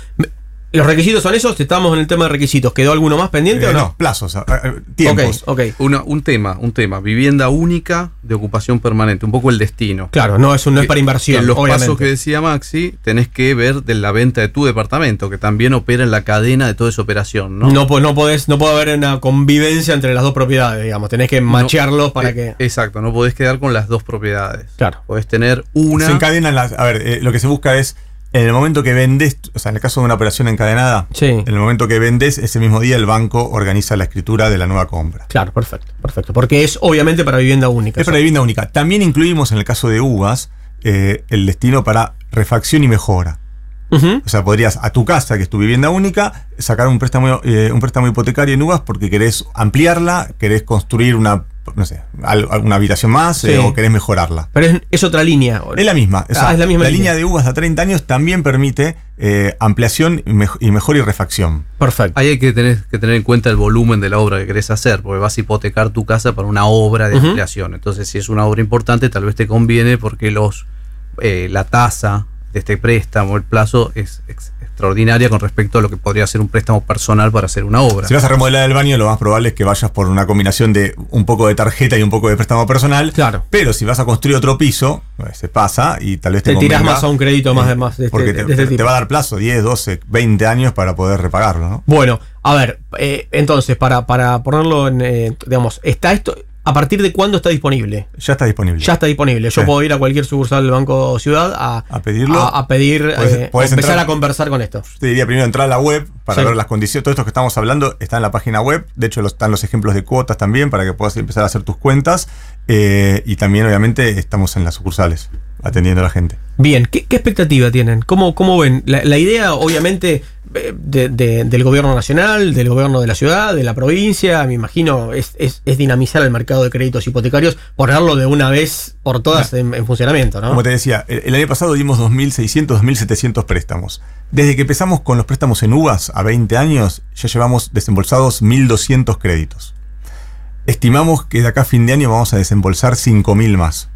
[SPEAKER 2] los requisitos son esos, estamos en el tema de requisitos. ¿Quedó alguno más pendiente
[SPEAKER 9] Eh,
[SPEAKER 2] o no?
[SPEAKER 9] no, plazos, a- a- tiempos.
[SPEAKER 2] Ok, ok.
[SPEAKER 10] Una- un tema, un tema. Vivienda única de ocupación permanente, un poco el destino.
[SPEAKER 2] Claro, no, eso no es para inversión.
[SPEAKER 10] en los
[SPEAKER 2] obviamente.
[SPEAKER 10] pasos que decía Maxi, tenés que ver de la venta de tu departamento, que también opera en la cadena de toda esa operación, ¿no?
[SPEAKER 2] No, po- no podés, no puede haber una convivencia entre las dos propiedades, digamos. Tenés que machearlos para
[SPEAKER 10] Eh,
[SPEAKER 2] que.
[SPEAKER 10] Exacto, no podés quedar con las dos propiedades.
[SPEAKER 2] Claro.
[SPEAKER 10] Podés tener una.
[SPEAKER 9] Se encadenan las. A ver, eh, lo que se busca es En el momento que vendes, o sea, en el caso de una operación encadenada,
[SPEAKER 2] Sí.
[SPEAKER 9] en el momento que vendes, ese mismo día el banco organiza la escritura de la nueva compra.
[SPEAKER 2] Claro, perfecto, perfecto. Porque es obviamente para vivienda única.
[SPEAKER 9] Es para vivienda única. También incluimos en el caso de uvas eh, el destino para refacción y mejora. O sea, podrías a tu casa, que es tu vivienda única, sacar un préstamo, eh, un préstamo hipotecario en uvas porque querés ampliarla, querés construir una, no sé, habitación más
[SPEAKER 2] Sí.
[SPEAKER 9] eh, o querés mejorarla.
[SPEAKER 2] Pero es, es otra línea.
[SPEAKER 9] Es la misma. o sea,
[SPEAKER 2] Ah, es la misma línea.
[SPEAKER 9] línea de uvas a 30 años también permite eh, ampliación y, mej- y mejora y refacción.
[SPEAKER 2] Perfecto.
[SPEAKER 10] Ahí hay que tener, que tener en cuenta el volumen de la obra que querés hacer, porque vas a hipotecar tu casa para una obra de ampliación. Entonces, si es una obra importante, tal vez te conviene porque los eh, la tasa de este préstamo, el plazo, es ex- extraordinaria con respecto a lo que podría ser un préstamo personal para hacer una obra.
[SPEAKER 9] Si vas a remodelar el baño, lo más probable es que vayas por una combinación de un poco de tarjeta y un poco de préstamo personal.
[SPEAKER 2] Claro.
[SPEAKER 9] Pero si vas a construir otro piso, eh, se pasa y tal vez te,
[SPEAKER 2] Te tirás más a un crédito más de- más de este-
[SPEAKER 9] porque
[SPEAKER 2] de
[SPEAKER 9] te,
[SPEAKER 2] este
[SPEAKER 9] te va a dar plazo 10, 12, 20 años para poder repagarlo, ¿no?
[SPEAKER 2] Bueno, a ver, eh, entonces, para, para ponerlo en, eh, digamos, ¿está esto, a partir de cuándo está disponible?
[SPEAKER 9] Ya está disponible.
[SPEAKER 2] Ya está disponible. Yo
[SPEAKER 9] Sí.
[SPEAKER 2] puedo ir a cualquier sucursal del Banco Ciudad a,
[SPEAKER 9] A pedirlo.
[SPEAKER 2] a, a pedir,
[SPEAKER 9] Podés-
[SPEAKER 2] eh,
[SPEAKER 9] podés
[SPEAKER 2] empezar
[SPEAKER 9] entrar-
[SPEAKER 2] a conversar con esto.
[SPEAKER 9] Te diría primero entrar a la web para
[SPEAKER 2] Sí.
[SPEAKER 9] ver las condiciones. Todo esto que estamos hablando está en la página web. De hecho, los- están los ejemplos de cuotas también para que puedas empezar a hacer tus cuentas. Eh, y también, obviamente, estamos en las sucursales atendiendo a la gente.
[SPEAKER 2] Bien, ¿qué, qué expectativa tienen? ¿Cómo, cómo ven? La, la idea, obviamente, de- de- del gobierno nacional, del gobierno de la ciudad, de la provincia, me imagino, es, es- es dinamizar el mercado de créditos hipotecarios, ponerlo de una vez por todas en, en funcionamiento, ¿no?
[SPEAKER 9] Como te decía, el, el año pasado dimos 2.600, 2.700 préstamos. Desde que empezamos con los préstamos en uvas a 20 años, ya llevamos desembolsados 1.200 créditos. Estimamos que de acá a fin de año vamos a desembolsar 5.000 más.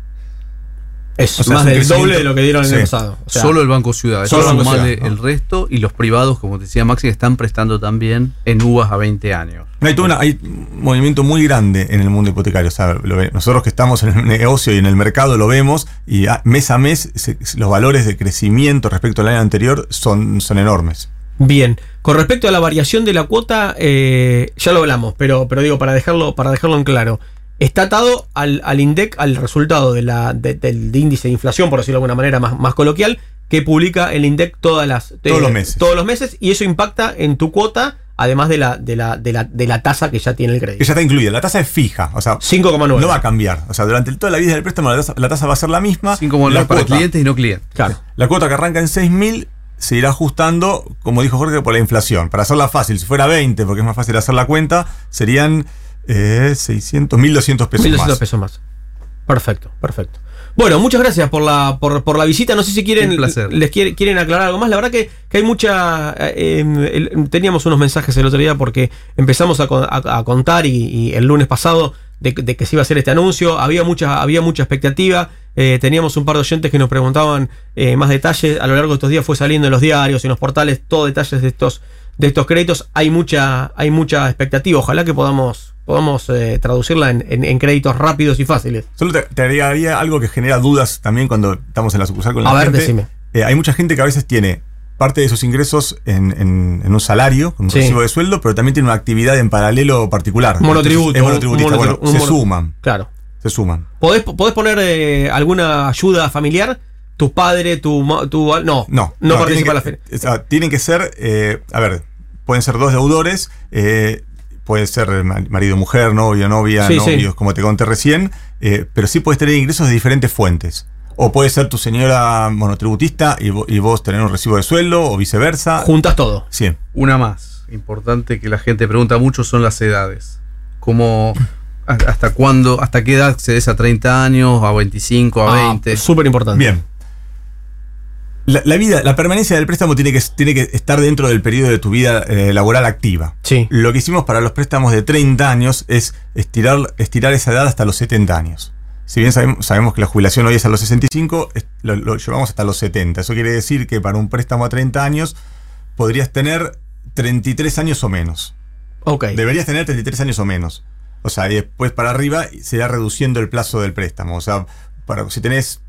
[SPEAKER 2] Es
[SPEAKER 9] O sea,
[SPEAKER 2] más del doble de lo que dieron el
[SPEAKER 9] Sí.
[SPEAKER 2] año pasado. O sea,
[SPEAKER 10] Solo el Banco Ciudad.
[SPEAKER 2] Solo el
[SPEAKER 10] el resto y los privados, como decía Maxi, están prestando también en uvas a 20 años.
[SPEAKER 9] No, hay, todo una- hay un movimiento muy grande en el mundo hipotecario. O sea, lo ve- nosotros que estamos en el negocio y en el mercado lo vemos y a- mes a mes se- los valores de crecimiento respecto al año anterior son, son enormes.
[SPEAKER 2] Bien, con respecto a la variación de la cuota, eh, ya lo hablamos, pero, pero digo, para dejarlo, para dejarlo en claro, está atado al, al INDEC, al resultado de la, de- del índice de inflación, por decirlo de alguna manera más, más coloquial, que publica el INDEC todas las,
[SPEAKER 9] Todos los meses.
[SPEAKER 2] Todos los meses, y eso impacta en tu cuota, además de la, de la, de la, de la tasa que ya tiene el
[SPEAKER 9] Que
[SPEAKER 2] crédito.
[SPEAKER 9] ya está incluida. La tasa es fija. O sea,
[SPEAKER 2] 5,9.
[SPEAKER 9] no va a cambiar. O sea, durante toda la vida del préstamo la tasa, la tasa va a ser la misma.
[SPEAKER 10] Sin como
[SPEAKER 9] la
[SPEAKER 10] para
[SPEAKER 9] cuota,
[SPEAKER 10] clientes y no clientes.
[SPEAKER 2] Claro.
[SPEAKER 9] la cuota que arranca en 6.000 se irá ajustando, como dijo Jorge, por la inflación. Para hacerla fácil, si fuera 20, porque es más fácil hacer la cuenta, serían eh, 600, 1.200 pesos
[SPEAKER 2] 1.200
[SPEAKER 9] más.
[SPEAKER 2] pesos más. Perfecto, perfecto. Bueno, muchas gracias por la, por, por la visita. No sé si quieren, les quiere- quieren aclarar algo más. La verdad que, que hay mucha. eh, el- teníamos unos mensajes el otro día porque empezamos a, a- a contar y, y el lunes pasado de, de que se iba a hacer este anuncio. Había mucha, había mucha expectativa. Eh, teníamos un par de oyentes que nos preguntaban eh, más detalles. A lo largo de estos días fue saliendo en los diarios y en los portales todo detalles de estos, de estos créditos. Hay mucha, hay mucha expectativa. Ojalá que podamos, podamos eh, traducirla en, en- en créditos rápidos y fáciles.
[SPEAKER 9] Solo te, te agregaría algo que genera dudas también cuando estamos en la sucursal con la
[SPEAKER 2] A ver,
[SPEAKER 9] gente.
[SPEAKER 2] decime.
[SPEAKER 9] Eh, hay mucha gente que a veces tiene parte de sus ingresos en, en- en un salario, con un
[SPEAKER 2] Sí.
[SPEAKER 9] recibo de sueldo, pero también tiene una actividad en paralelo particular.
[SPEAKER 2] Monotributo,
[SPEAKER 9] Es monotributista.
[SPEAKER 2] un
[SPEAKER 9] Bueno,
[SPEAKER 2] un
[SPEAKER 9] se suman.
[SPEAKER 2] Claro.
[SPEAKER 9] Se suman.
[SPEAKER 2] ¿Podés, podés poner eh, alguna ayuda familiar? ¿Tu padre, tu, tu no,
[SPEAKER 9] No.
[SPEAKER 2] no, participa en la
[SPEAKER 9] que,
[SPEAKER 2] feria.
[SPEAKER 9] o sea, tienen que ser, eh, a ver, pueden ser dos deudores, eh, puede ser ma- marido, mujer, novio, novia,
[SPEAKER 2] Sí, sí.
[SPEAKER 9] novios, como te conté recién, eh, pero sí puedes tener ingresos de diferentes fuentes. O puede ser tu señora monotributista y, vo- y vos tener un recibo de sueldo, o viceversa.
[SPEAKER 2] Juntas todo.
[SPEAKER 9] Sí.
[SPEAKER 10] Una más, importante que la gente pregunta mucho son las edades. ¿Cómo, a- hasta cuándo, hasta qué edad accedes a 30 años, a 25, a
[SPEAKER 2] Ah,
[SPEAKER 10] 20?
[SPEAKER 2] Súper importante.
[SPEAKER 9] Bien. La, la vida, la permanencia del préstamo tiene que, tiene que estar dentro del periodo de tu vida eh, laboral activa.
[SPEAKER 2] Sí.
[SPEAKER 9] Lo que hicimos para los préstamos de 30 años es estirar, estirar esa edad hasta los 70 años. Si bien sabemos, sabemos que la jubilación hoy es a los 65, es- lo, lo llevamos hasta los 70. Eso quiere decir que para un préstamo a 30 años podrías tener 33 años o menos.
[SPEAKER 2] Ok.
[SPEAKER 9] Deberías tener 33 años o menos. O sea, y después para arriba se irá reduciendo el plazo del préstamo. O sea, para, si tenés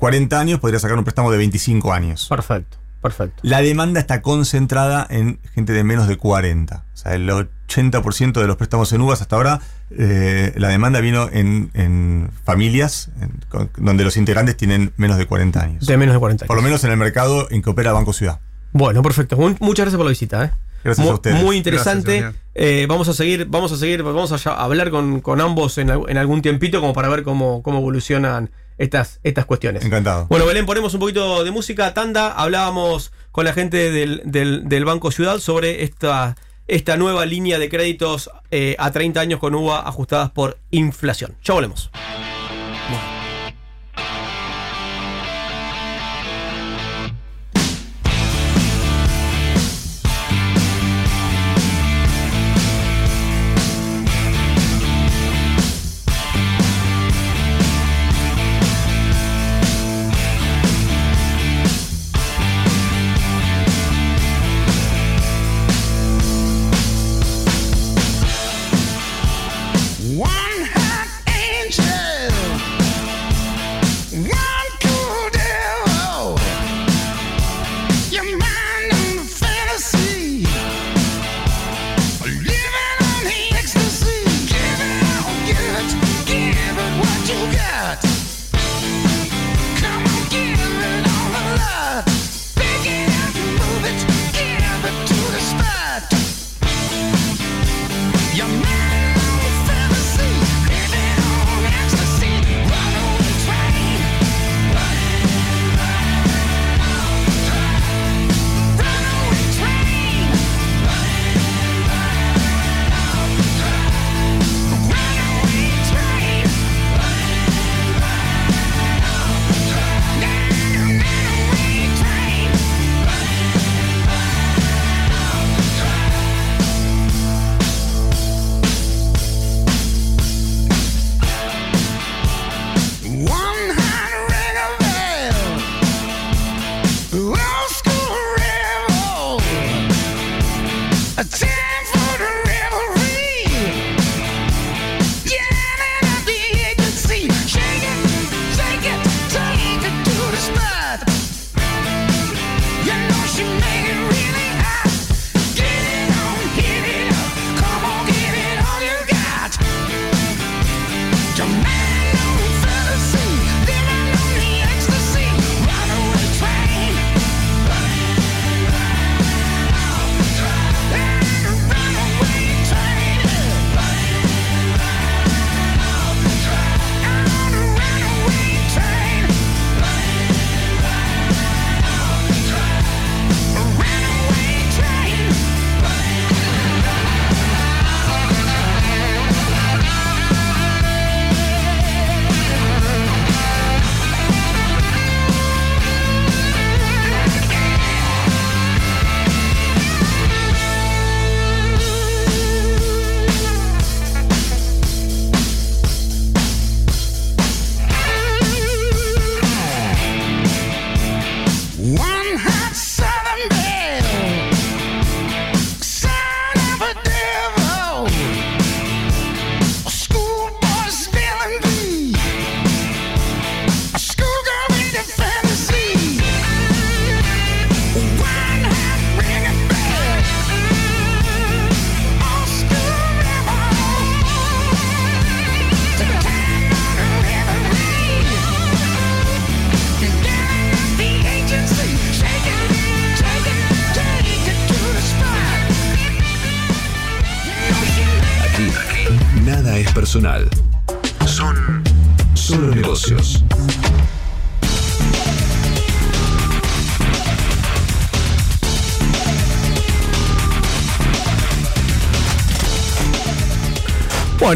[SPEAKER 9] 40 años, podrías sacar un préstamo de 25 años.
[SPEAKER 2] Perfecto, perfecto.
[SPEAKER 9] La demanda está concentrada en gente de menos de 40. O sea, el 80% de los préstamos en uvas hasta ahora, eh, la demanda vino en, en familias en- con- donde los integrantes tienen menos de 40 años.
[SPEAKER 1] De menos de 40 años.
[SPEAKER 9] Por lo menos en el mercado en que opera Banco Ciudad.
[SPEAKER 1] Bueno, perfecto. Mu- muchas gracias por la visita. ¿eh?
[SPEAKER 9] Gracias
[SPEAKER 1] Mu-
[SPEAKER 9] a ustedes.
[SPEAKER 1] Muy interesante.
[SPEAKER 2] Gracias,
[SPEAKER 1] Eh, vamos a seguir, vamos a seguir, vamos a hablar con, con ambos en, en algún tiempito como para ver cómo, cómo evolucionan estas, estas cuestiones.
[SPEAKER 9] Encantado.
[SPEAKER 1] Bueno, Belén, ponemos un poquito de música. Tanda, hablábamos con la gente del, del- del Banco Ciudad sobre esta, esta nueva línea de créditos eh, a 30 años con UVA ajustadas por inflación. Ya volvemos.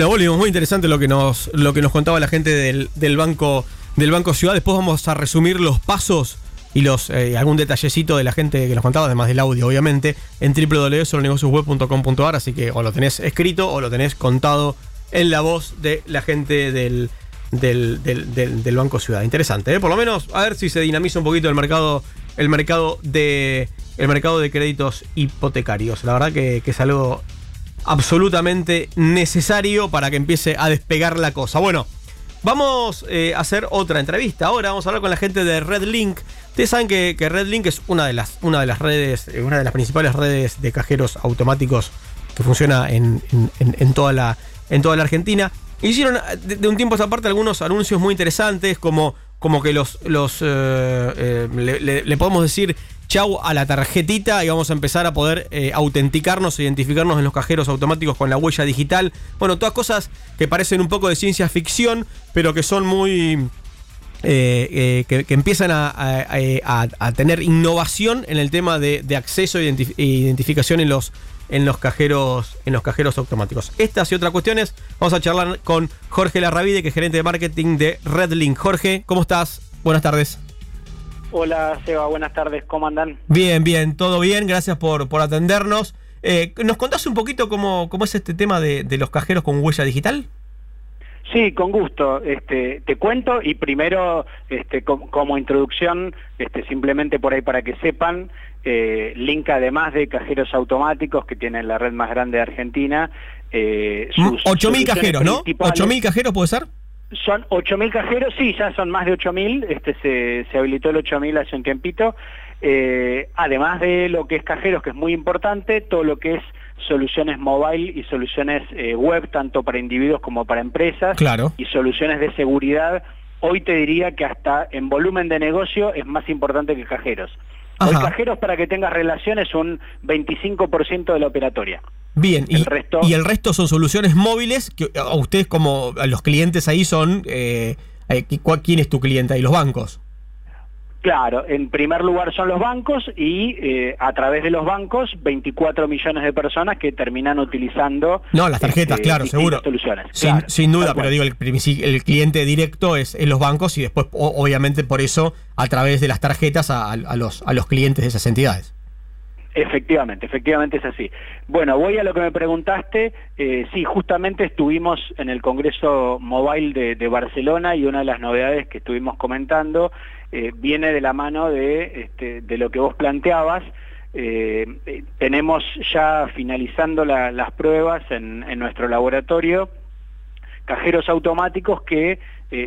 [SPEAKER 1] Muy interesante lo que nos, lo que nos contaba la gente del, del banco, del Banco Ciudad. Después vamos a resumir los pasos y los eh, algún detallecito de la gente que nos contaba, además del audio, obviamente, en www.solonegociosweb.com.ar. Así que o lo tenés escrito o lo tenés contado en la voz de la gente del- del- del Banco Ciudad. Interesante, ¿eh? Por lo menos, a ver si se dinamiza un poquito el mercado, el mercado de. El mercado de créditos hipotecarios. La verdad que, que es algo absolutamente necesario para que empiece a despegar la cosa. Bueno, vamos eh, a hacer otra entrevista. Ahora vamos a hablar con la gente de RedLink. Ustedes saben que, que RedLink es una de las, una de las redes, eh, una de las principales redes de cajeros automáticos
[SPEAKER 2] que funciona en, en- toda, la, en toda la Argentina. Hicieron eh, de, un tiempo a esta parte algunos anuncios muy interesantes, como, como que los, los le podemos decir chau a la tarjetita y vamos a empezar a poder eh, autenticarnos, identificarnos en los cajeros automáticos con la huella digital. Bueno, todas cosas que parecen un poco de ciencia ficción, pero que son muy eh, eh, que, empiezan a, a- tener innovación en el tema de, de acceso e e identificación en los, en los cajeros en los cajeros automáticos. Estas y otras cuestiones vamos a charlar con Jorge Larravide, que es gerente de marketing de Redlink. Jorge, ¿cómo estás? Buenas tardes.
[SPEAKER 11] Hola Seba, buenas tardes, ¿cómo andan?
[SPEAKER 2] Bien, bien, todo bien, gracias por, por atendernos. Eh, ¿Nos contás un poquito cómo, cómo es este tema de, de los cajeros con huella digital?
[SPEAKER 11] Sí, con gusto. Este, te cuento y primero, este, com- como introducción, este, simplemente por ahí para que sepan, eh, Link además de cajeros automáticos que tienen la red más grande de Argentina, eh, sus
[SPEAKER 2] 8.000
[SPEAKER 11] soluciones
[SPEAKER 2] cajeros, ¿no?
[SPEAKER 11] principales-
[SPEAKER 2] ¿8.000 cajeros puede ser?
[SPEAKER 11] Son 8.000 cajeros, sí, ya son más de 8.000, este, se, se habilitó el 8.000 hace un tiempito. Eh, además de lo que es cajeros, que es muy importante, todo lo que es soluciones mobile y soluciones eh, web, tanto para individuos como para empresas,
[SPEAKER 2] Claro.
[SPEAKER 11] y soluciones de seguridad, hoy te diría que hasta en volumen de negocio es más importante que cajeros. Hoy
[SPEAKER 2] Ajá.
[SPEAKER 11] cajeros, para que tengas relación, es un 25% de la operatoria.
[SPEAKER 2] Bien, y,
[SPEAKER 11] El resto-
[SPEAKER 2] y el resto son soluciones móviles que a ustedes como a los clientes ahí son, eh, eh, ¿cu- ¿quién es tu cliente ahí? Los bancos.
[SPEAKER 11] Claro, en primer lugar son los bancos y eh, a través de los bancos 24 millones de personas que terminan utilizando
[SPEAKER 2] No, las tarjetas,
[SPEAKER 11] este,
[SPEAKER 2] claro, seguro.
[SPEAKER 11] soluciones.
[SPEAKER 2] Sin,
[SPEAKER 11] Claro,
[SPEAKER 2] sin duda, pero digo, el, cliente directo es, es los bancos y después, obviamente, por eso, a través de las tarjetas a, a los, a los clientes de esas entidades.
[SPEAKER 11] Efectivamente, efectivamente es así. Bueno, voy a lo que me preguntaste. Eh, sí, justamente estuvimos en el Congreso Mobile de, de Barcelona y una de las novedades que estuvimos comentando eh, viene de la mano de, este, lo que vos planteabas. Eh, eh, tenemos ya finalizando la- las pruebas en, nuestro laboratorio cajeros automáticos que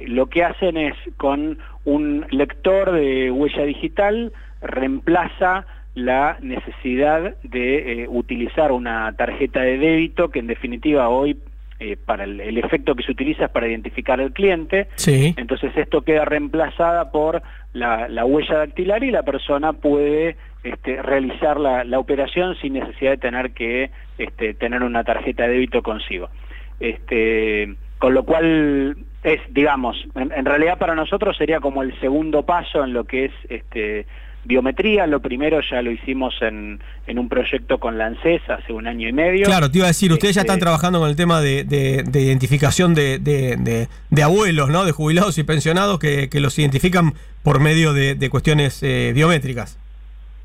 [SPEAKER 11] lo que hacen es con un lector de huella digital reemplaza la necesidad de utilizar una tarjeta de débito que en definitiva hoy eh, para el, el efecto que se utiliza es para identificar al cliente.
[SPEAKER 2] Sí.
[SPEAKER 11] Entonces esto queda reemplazada por la, la huella dactilar y la persona puede este, realizar la, la operación sin necesidad de tener que este, tener una tarjeta de débito consigo. Este, con lo cual es, digamos, en, en realidad para nosotros sería como el segundo paso en lo que es este, biometría. Lo primero ya lo hicimos en, en un proyecto con la ANSES hace un año y medio.
[SPEAKER 2] Claro, te iba a decir, ustedes ya
[SPEAKER 11] Este,
[SPEAKER 2] están trabajando con el tema de, de- de identificación de, de- abuelos, ¿no? De jubilados y pensionados que, que los identifican por medio de, de cuestiones eh, biométricas.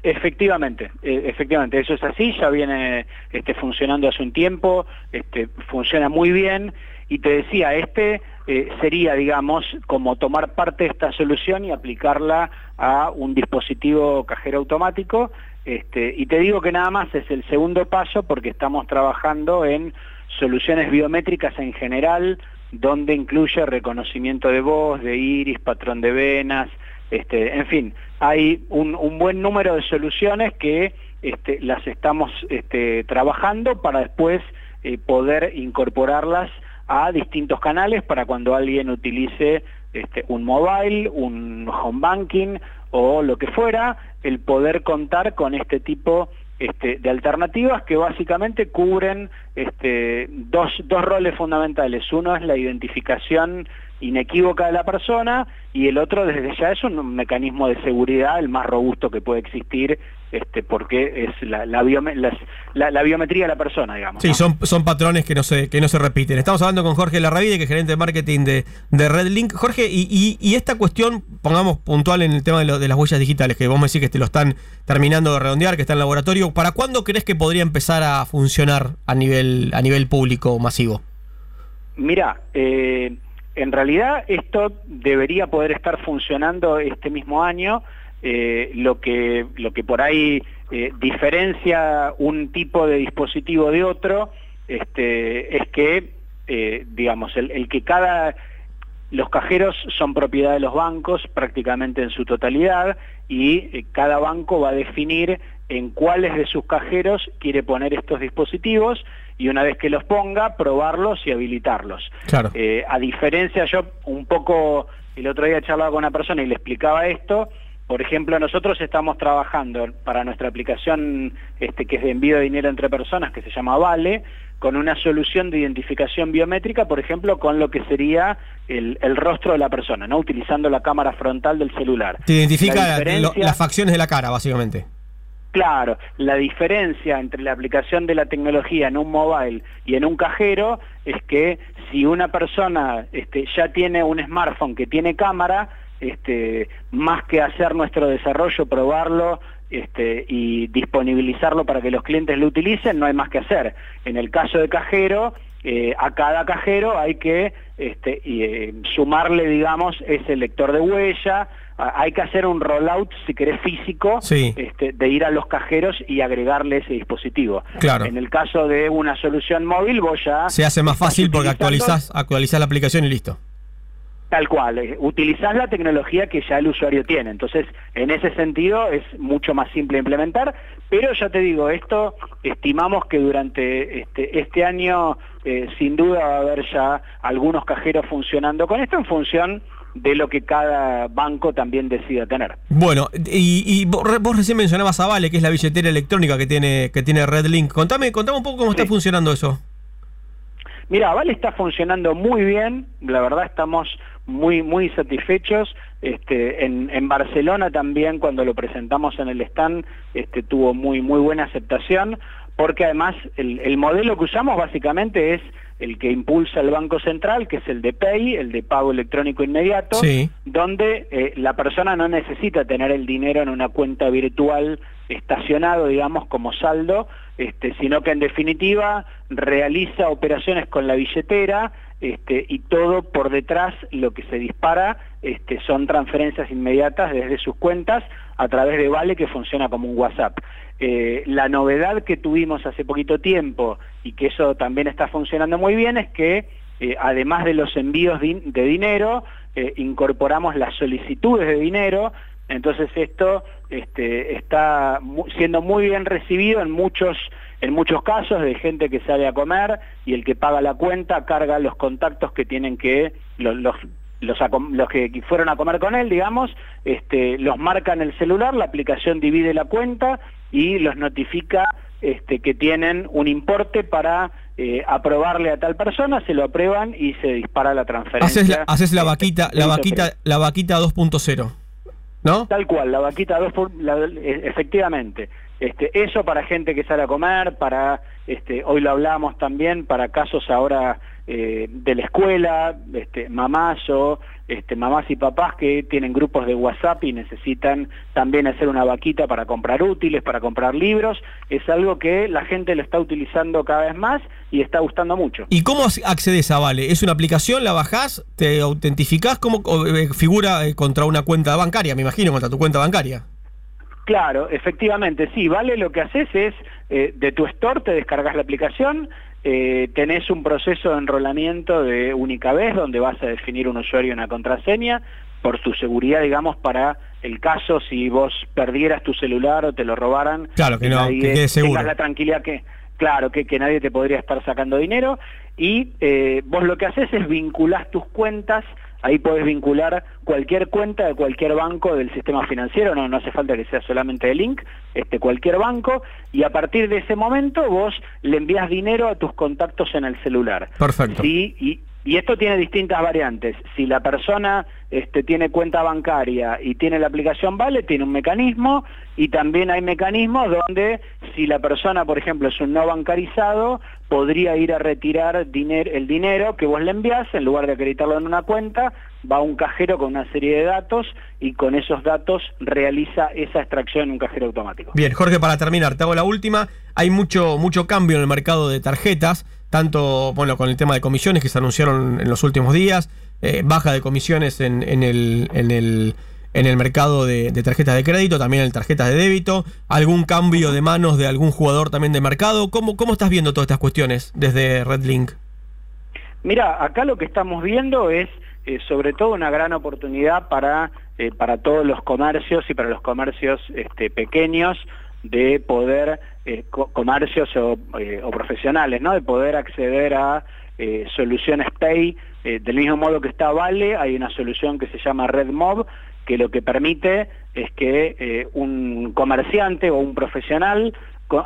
[SPEAKER 11] Efectivamente, eh, efectivamente, eso es así, ya viene este, funcionando hace un tiempo, este, funciona muy bien y te decía, este eh, sería, digamos, como tomar parte de esta solución y aplicarla a un dispositivo cajero automático. Este, y te digo que nada más es el segundo paso porque estamos trabajando en soluciones biométricas en general, donde incluye reconocimiento de voz, de iris, patrón de venas, este, en fin, hay un, buen número de soluciones que este, las estamos este, trabajando para después eh, poder incorporarlas a distintos canales para cuando alguien utilice un mobile, un home banking o lo que fuera, el poder contar con este tipo este, de alternativas que básicamente cubren este, dos, dos roles fundamentales. Uno es la identificación inequívoca de la persona y el otro desde ya es un mecanismo de seguridad el más robusto que puede existir este, porque es la, la, biome- las- la- la biometría de la persona, digamos.
[SPEAKER 2] Sí,
[SPEAKER 11] ¿no?
[SPEAKER 2] son, son patrones que no, se, que no se repiten. Estamos hablando con Jorge Larravide, que es gerente de marketing de, de Redlink. Jorge, y, y- y esta cuestión, pongamos puntual en el tema de, lo- de las huellas digitales, que vos me decís que te lo están terminando de redondear, que está en laboratorio, ¿para cuándo crees que podría empezar a funcionar a nivel, a nivel público masivo?
[SPEAKER 11] Mira, eh, en realidad esto debería poder estar funcionando este mismo año. Eh, lo que lo que por ahí eh, diferencia un tipo de dispositivo de otro este, es que eh, digamos el, el que cada los cajeros son propiedad de los bancos prácticamente en su totalidad y cada banco va a definir en cuáles de sus cajeros quiere poner estos dispositivos y una vez que los ponga, probarlos y habilitarlos.
[SPEAKER 2] Claro.
[SPEAKER 11] A diferencia, yo un poco, el otro día charlaba con una persona y le explicaba esto, por ejemplo, nosotros estamos trabajando para nuestra aplicación este, que es de envío de dinero entre personas, que se llama Vale, con una solución de identificación biométrica, por ejemplo, con lo que sería el, el rostro de la persona, ¿no? Utilizando la cámara frontal del celular.
[SPEAKER 2] Te identifica
[SPEAKER 11] La
[SPEAKER 2] la-
[SPEAKER 11] diferencia-
[SPEAKER 2] lo- las facciones de la cara, básicamente.
[SPEAKER 11] Claro, la diferencia entre la aplicación de la tecnología en un mobile y en un cajero es que si una persona este, ya tiene un smartphone que tiene cámara, este, más que hacer nuestro desarrollo, probarlo este, y disponibilizarlo para que los clientes lo utilicen, no hay más que hacer. En el caso de cajero, eh, a cada cajero hay que este, eh, sumarle, digamos, ese lector de huella, a- hay que hacer un rollout, si querés, físico,
[SPEAKER 2] Sí.
[SPEAKER 11] este, de ir a los cajeros y agregarle ese dispositivo.
[SPEAKER 2] Claro.
[SPEAKER 11] En el caso de una solución móvil, vos ya...
[SPEAKER 2] Se hace más fácil porque actualizás, actualizás la aplicación y listo.
[SPEAKER 11] Tal cual, eh, utilizás la tecnología que ya el usuario tiene, entonces en ese sentido es mucho más simple implementar, pero ya te digo, esto estimamos que durante este, este año eh, sin duda va a haber ya algunos cajeros funcionando con esto en función de lo que cada banco también decida tener.
[SPEAKER 2] Bueno, y, y vos, re- vos recién mencionabas a Vale, que es la billetera electrónica que tiene, que tiene RedLink. Contame, contame un poco cómo está funcionando eso.
[SPEAKER 11] Mira, Vale está funcionando muy bien, la verdad estamos muy muy satisfechos. Este, en, en Barcelona también cuando lo presentamos en el stand este, tuvo muy muy buena aceptación, porque además el, el modelo que usamos básicamente es el que impulsa el Banco Central, que es el de Pay, el de pago electrónico inmediato,
[SPEAKER 2] Sí.
[SPEAKER 11] donde eh, la persona no necesita tener el dinero en una cuenta virtual estacionado, digamos, como saldo, este, sino que en definitiva realiza operaciones con la billetera este, y todo por detrás lo que se dispara este, son transferencias inmediatas desde sus cuentas a través de Vale que funciona como un WhatsApp. Eh, la novedad que tuvimos hace poquito tiempo y que eso también está funcionando muy bien es que eh, además de los envíos de dinero, eh, incorporamos las solicitudes de dinero, entonces esto este, está siendo muy bien recibido en muchos, en muchos casos de gente que sale a comer y el que paga la cuenta carga los contactos que tienen que, los, los, los, a com- los que fueron a comer con él, digamos, este, los marca en el celular, la aplicación divide la cuenta y los notifica este, que tienen un importe para eh, aprobarle a tal persona, se lo aprueban y se dispara la transferencia.
[SPEAKER 2] Haces la, haces la
[SPEAKER 11] Este,
[SPEAKER 2] vaquita, la vaquita, la vaquita 2.0. ¿No?
[SPEAKER 11] Tal cual, la vaquita 2 por, la- e- efectivamente. Este, eso para gente que sale a comer, para, este, hoy lo hablamos también, para casos ahora eh, de la escuela, este, mamás o este, mamás y papás que tienen grupos de WhatsApp y necesitan también hacer una vaquita para comprar útiles, para comprar libros, es algo que la gente lo está utilizando cada vez más y está gustando mucho.
[SPEAKER 2] ¿Y cómo ac- accedes a Vale? ¿Es una aplicación? ¿La bajás? ¿Te autentificás? ¿Cómo eh, figura eh, contra una cuenta bancaria? Me imagino, contra tu cuenta bancaria.
[SPEAKER 11] Claro, efectivamente, sí, vale, lo que haces es, eh, de tu store te descargas la aplicación, eh, tenés un proceso de enrolamiento de única vez donde vas a definir un usuario y una contraseña por tu seguridad, digamos, para el caso si vos perdieras tu celular o te lo robaran.
[SPEAKER 2] Claro, que no,
[SPEAKER 11] nadie-
[SPEAKER 2] que quede seguro.
[SPEAKER 11] tengas la tranquilidad que, claro, que, que nadie te podría estar sacando dinero y eh, vos lo que haces es vinculás tus cuentas Ahí podés vincular cualquier cuenta de cualquier banco del sistema financiero, no, no hace falta que sea solamente de Link, este, cualquier banco, y a partir de ese momento vos le envías dinero a tus contactos en el celular.
[SPEAKER 2] Perfecto.
[SPEAKER 11] Sí, y, y esto tiene distintas variantes. Si la persona este, tiene cuenta bancaria y tiene la aplicación Vale, tiene un mecanismo y también hay mecanismos donde si la persona, por ejemplo, es un no bancarizado, podría ir a retirar el dinero que vos le envías, en lugar de acreditarlo en una cuenta, va a un cajero con una serie de datos y con esos datos realiza esa extracción en un cajero automático.
[SPEAKER 2] Bien, Jorge, para terminar, te hago la última. Hay mucho, mucho cambio en el mercado de tarjetas, tanto bueno con el tema de comisiones que se anunciaron en los últimos días, eh, baja de comisiones en, el, en, el, en el mercado de, de tarjetas de crédito, también en tarjetas de débito, algún cambio de manos de algún jugador también de mercado. ¿Cómo, cómo estás viendo todas estas cuestiones desde RedLink?
[SPEAKER 11] Mira, acá lo que estamos viendo es eh, sobre todo una gran oportunidad para, eh, para todos los comercios y para los comercios este, pequeños, de poder, eh, co- comercios o, eh, o profesionales, ¿no? De poder acceder a eh, soluciones Pay, del mismo modo que está Vale, hay una solución que se llama RedMob, que lo que permite es que un comerciante o un profesional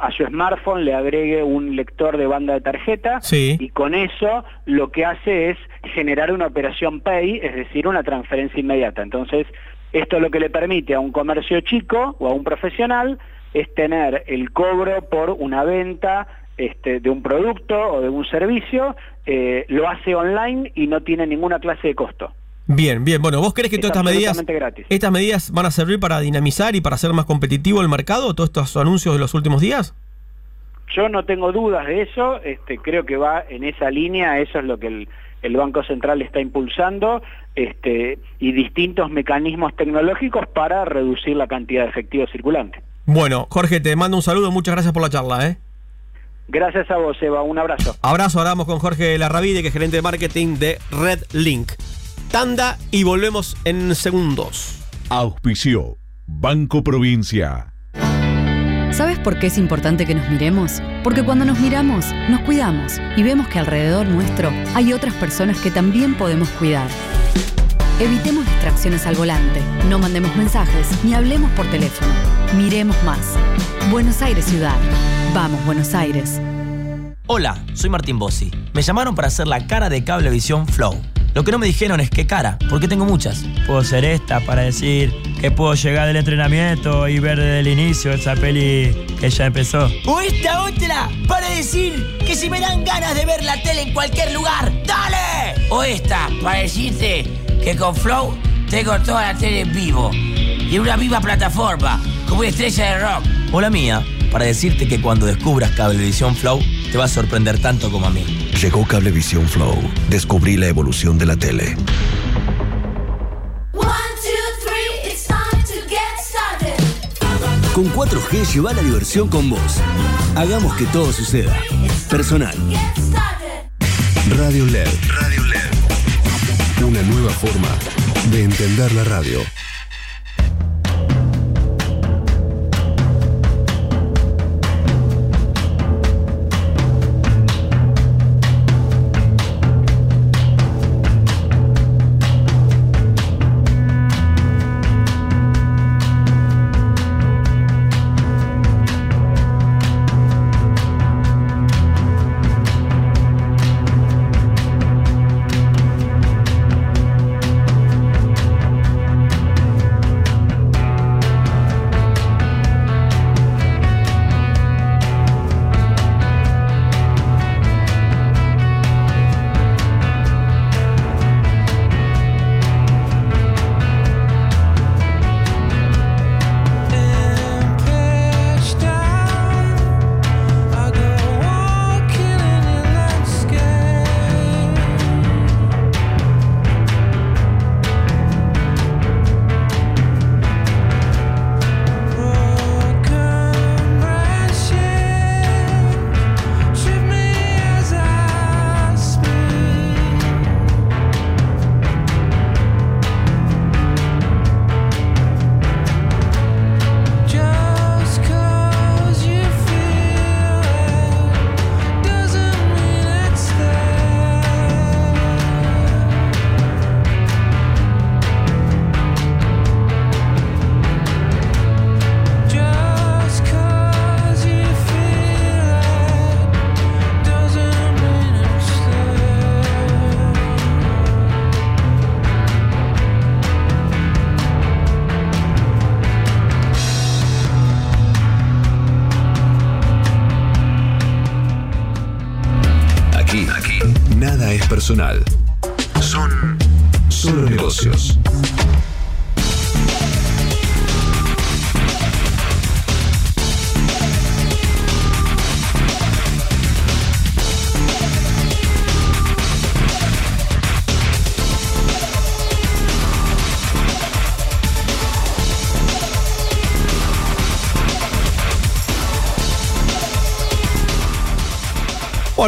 [SPEAKER 11] a su smartphone le agregue un lector de banda de tarjeta
[SPEAKER 2] Sí.
[SPEAKER 11] y con eso lo que hace es generar una operación Pay, es decir, una transferencia inmediata. Entonces, esto lo que le permite a un comercio chico o a un profesional es tener el cobro por una venta este, de un producto o de un servicio, eh, lo hace online y no tiene ninguna clase de costo.
[SPEAKER 2] Bien, bien. Bueno, ¿vos crees que
[SPEAKER 11] Es
[SPEAKER 2] todas estas medidas,
[SPEAKER 11] gratis.
[SPEAKER 2] estas medidas van a servir para dinamizar y para hacer más competitivo el mercado? ¿Todos estos anuncios de los últimos días?
[SPEAKER 11] Yo no tengo dudas de eso, este, creo que va en esa línea, eso es lo que el, el Banco Central está impulsando, este, y distintos mecanismos tecnológicos para reducir la cantidad de efectivo circulante.
[SPEAKER 2] Bueno, Jorge, te mando un saludo. Muchas gracias por la charla. ¿eh?
[SPEAKER 11] Gracias a vos, Eva, un abrazo.
[SPEAKER 2] Abrazo, ahora vamos con Jorge Larravide, que es gerente de marketing de Red Link. Tanda y volvemos en segundos.
[SPEAKER 7] Auspicio. Banco Provincia.
[SPEAKER 3] ¿Sabes por qué es importante que nos miremos? Porque cuando nos miramos, nos cuidamos y vemos que alrededor nuestro hay otras personas que también podemos cuidar. Evitemos distracciones al volante, no mandemos mensajes ni hablemos por teléfono. Miremos más. Buenos Aires Ciudad. Vamos, Buenos Aires.
[SPEAKER 4] Hola, soy Martín Bossi. Me llamaron para hacer la cara de Cablevisión Flow. Lo que no me dijeron es qué cara, porque tengo muchas.
[SPEAKER 5] Puedo ser esta para decir que puedo llegar del entrenamiento y ver desde el inicio esa peli que ya empezó.
[SPEAKER 6] O esta otra para decir que si me dan ganas de ver la tele en cualquier lugar, ¡dale! O esta para decirte que con Flow tengo toda la tele en vivo y en una viva plataforma, como una estrella de rock.
[SPEAKER 4] O la mía, para decirte que cuando descubras Cablevisión Flow, te va a sorprender tanto como a mí.
[SPEAKER 8] Llegó Cablevisión Flow. Descubrí la evolución de la tele. Con 4G lleva la diversión con vos. Hagamos que todo suceda. Personal.
[SPEAKER 1] Radio LED. Radio LED. Una nueva forma de entender la radio.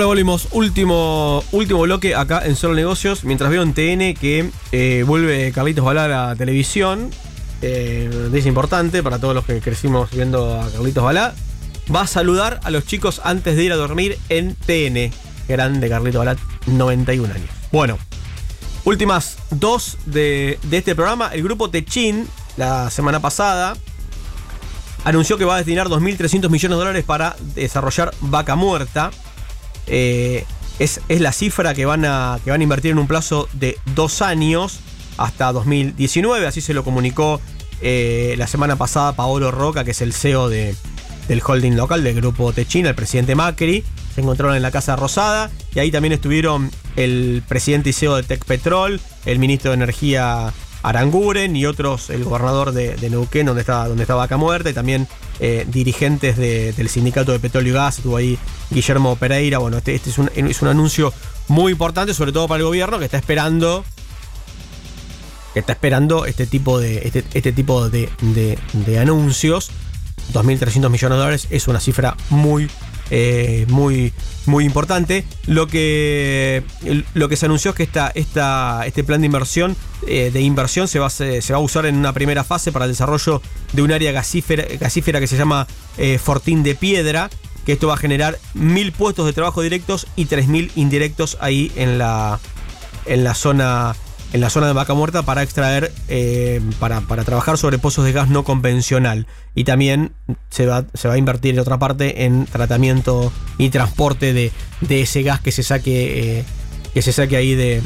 [SPEAKER 2] Volvimos. Último, último bloque acá en Solo Negocios. Mientras veo en TN que eh, vuelve Carlitos Balar a televisión. eh, importante para todos los que crecimos viendo a Carlitos Balá. Va a saludar a los chicos antes de ir a dormir en TN. Grande Carlitos Balá, 91 años. Bueno, últimas dos de, de este programa. El grupo Techin, la semana pasada, anunció que va a destinar 2.300 millones de dólares para desarrollar Vaca Muerta. Eh, es, es la cifra que van, a, que van a invertir en un plazo de dos años hasta 2019. Así se lo comunicó eh, la semana pasada Paolo Roca, que es el CEO de, del holding local del grupo Techina, el presidente Macri. Se encontraron en la Casa Rosada y ahí también estuvieron el presidente y CEO de Tech Petrol, el ministro de Energía Aranguren y otros, el gobernador de, Neuquén, donde está, donde está Vaca Muerta, y también eh, dirigentes de- del sindicato de petróleo y gas. Estuvo ahí Guillermo Pereira. Bueno, este, este es, un, es un anuncio muy importante, sobre todo para el gobierno que está esperando. Que está esperando este tipo de. Este, este tipo de, de- anuncios. 2.300 millones de dólares es una cifra muy, eh, muy, muy importante. Lo que, lo que se anunció es que esta, este plan de inversión, eh, de inversión se va, a, usar en una primera fase para el desarrollo de un área gasífera, gasífera que se llama eh, Fortín de Piedra, que esto va a generar mil puestos de trabajo directos y 3.000 indirectos ahí en la, en la zona en la zona de Vaca Muerta para extraer, eh, para, para trabajar sobre pozos de gas no convencional. Y también se va, se va a invertir en otra parte en tratamiento y transporte de, de ese gas que se saque, eh, que se saque ahí de,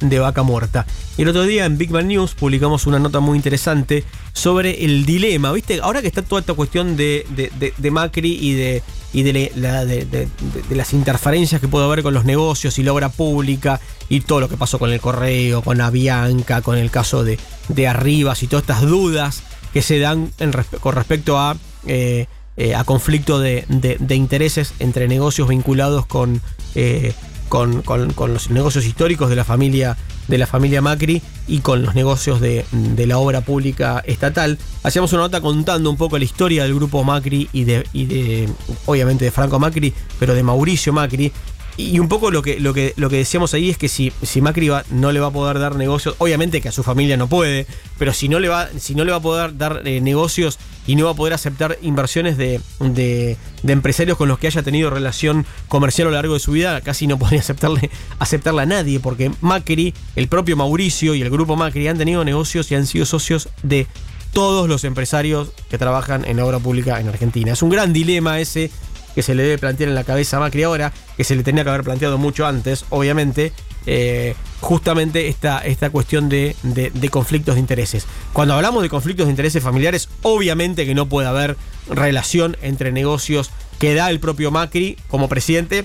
[SPEAKER 2] de, vaca muerta. Y el otro día en Big Bang News publicamos una nota muy interesante sobre el dilema, ¿viste? Ahora que está toda esta cuestión de- de- de Macri y de y de, las interferencias que puede haber con los negocios y la obra pública y todo lo que pasó con el correo, con Avianca, con el caso de, de Arribas y todas estas dudas que se dan con respecto a, eh, eh, a conflicto de intereses entre negocios vinculados con, eh, con, con- con los negocios históricos de la familia de la familia Macri y con los negocios de, de la obra pública estatal. Hacíamos una nota contando un poco la historia del grupo Macri y de, y de obviamente de Franco Macri, pero de Mauricio Macri. Y un poco lo que, lo que, lo que decíamos ahí es que si, si Macri va- no le va a poder dar negocios, obviamente que a su familia no puede, pero si no le va, si no le va a poder dar eh, negocios y no va a poder aceptar inversiones de, de, empresarios con los que haya tenido relación comercial a lo largo de su vida, casi no podría aceptarle, aceptarla a nadie, porque Macri, el propio Mauricio y el grupo Macri han tenido negocios y han sido socios de todos los empresarios que trabajan en la obra pública en Argentina. Es un gran dilema ese que se le debe plantear en la cabeza a Macri ahora, que se le tenía que haber planteado mucho antes, obviamente, eh, justamente esta, esta cuestión de, de- conflictos de intereses. Cuando hablamos de conflictos de intereses familiares, obviamente que no puede haber relación entre negocios que da el propio Macri como presidente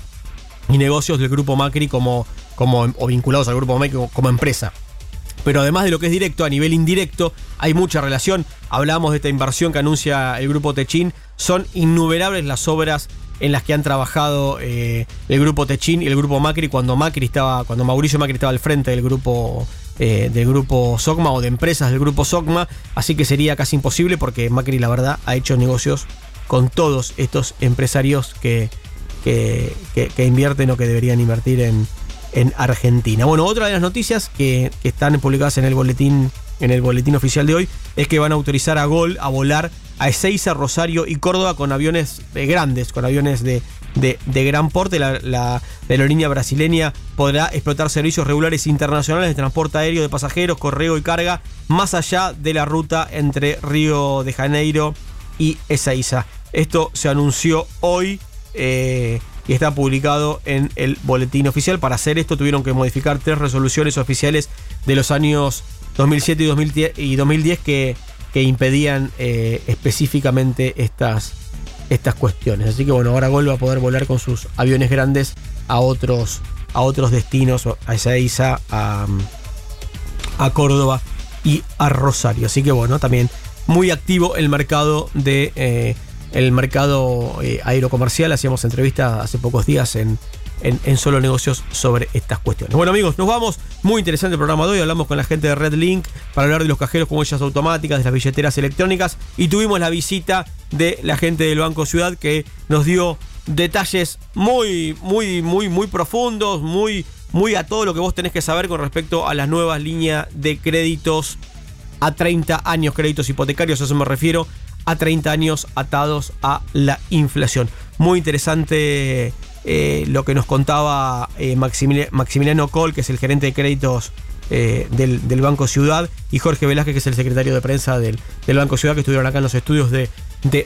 [SPEAKER 2] y negocios del grupo Macri como, como o vinculados al grupo Macri como empresa. Pero además de lo que es directo, a nivel indirecto, hay mucha relación. Hablamos de esta inversión que anuncia el grupo Techin. Son innumerables las obras en las que han trabajado eh, el grupo Techin y el grupo Macri cuando Macri estaba, cuando Mauricio Macri estaba al frente del grupo eh, del grupo Sogma o de empresas del grupo Sogma. Así que sería casi imposible porque Macri, la verdad, ha hecho negocios con todos estos empresarios que, que- que invierten o que deberían invertir en, en Argentina. Bueno, otra de las noticias que, están publicadas en el boletín en el boletín oficial de hoy es que van a autorizar a Gol a volar a Ezeiza, Rosario y Córdoba con aviones eh, grandes, con aviones de, de- de gran porte. La, la, la aerolínea brasileña podrá explotar servicios regulares internacionales de transporte aéreo de pasajeros, correo y carga más allá de la ruta entre Río de Janeiro y Ezeiza. Esto se anunció hoy eh, y está publicado en el boletín oficial. Para hacer esto tuvieron que modificar tres resoluciones oficiales de los años 2007 y 2010, y 2010 que, que impedían eh, específicamente estas, estas cuestiones. Así que bueno, ahora Gol va a poder volar con sus aviones grandes a otros, a otros destinos, a Ezeiza, a, a Córdoba y a Rosario. Así que bueno, también muy activo el mercado de eh, el mercado eh, aerocomercial. Hacíamos entrevistas hace pocos días en, en, en Solo Negocios sobre estas cuestiones. Bueno amigos, nos vamos. Muy interesante el programa de hoy. Hablamos con la gente de Red Link para hablar de los cajeros con huellas automáticas, de las billeteras electrónicas y tuvimos la visita de la gente del Banco Ciudad que nos dio detalles muy, muy, muy, muy profundos, muy, muy a todo lo que vos tenés que saber con respecto a las nuevas líneas de créditos a 30 años créditos hipotecarios, a eso me refiero, a 30 años atados a la inflación. Muy interesante eh, lo que nos contaba eh, Maximili- Maximiliano Col, que es el gerente de créditos eh, del, Banco Ciudad, y Jorge Velázquez, que es el secretario de prensa del, Banco Ciudad, que estuvieron acá en los estudios de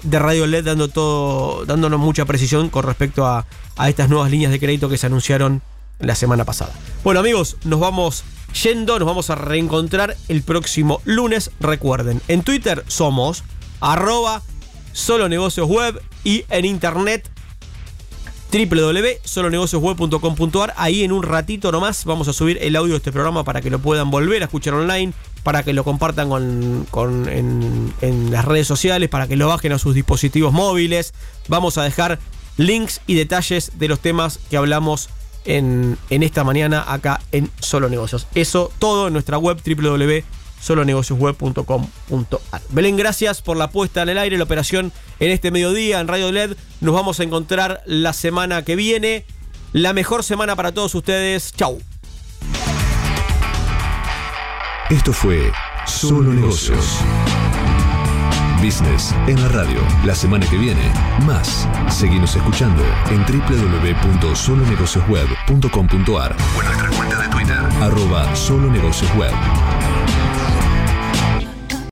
[SPEAKER 2] Radio LED dando todo, dándonos mucha precisión con respecto a, a estas nuevas líneas de crédito que se anunciaron la semana pasada. Bueno amigos, nos vamos yendo, nos vamos a reencontrar el próximo lunes. Recuerden, en Twitter somos arroba solo negocios web y en internet www.solonegociosweb.com.ar. Ahí en un ratito nomás vamos a subir el audio de este programa para que lo puedan volver a escuchar online, para que lo compartan con, en, en las redes sociales, para que lo bajen a sus dispositivos móviles. Vamos a dejar links y detalles de los temas que hablamos en, en esta mañana acá en Solo Negocios. Eso todo en nuestra web www.solonegociosweb.com.ar. Belén, gracias por la puesta en el aire, la operación en este mediodía en Radio LED. Nos vamos a encontrar la semana que viene. La mejor semana para todos ustedes. Chau.
[SPEAKER 12] Esto fue Solo Negocios. Business en la radio. La semana que viene, más. Seguimos escuchando en www.solonegociosweb.com.ar o en nuestra cuenta de Twitter, arroba solonegociosweb.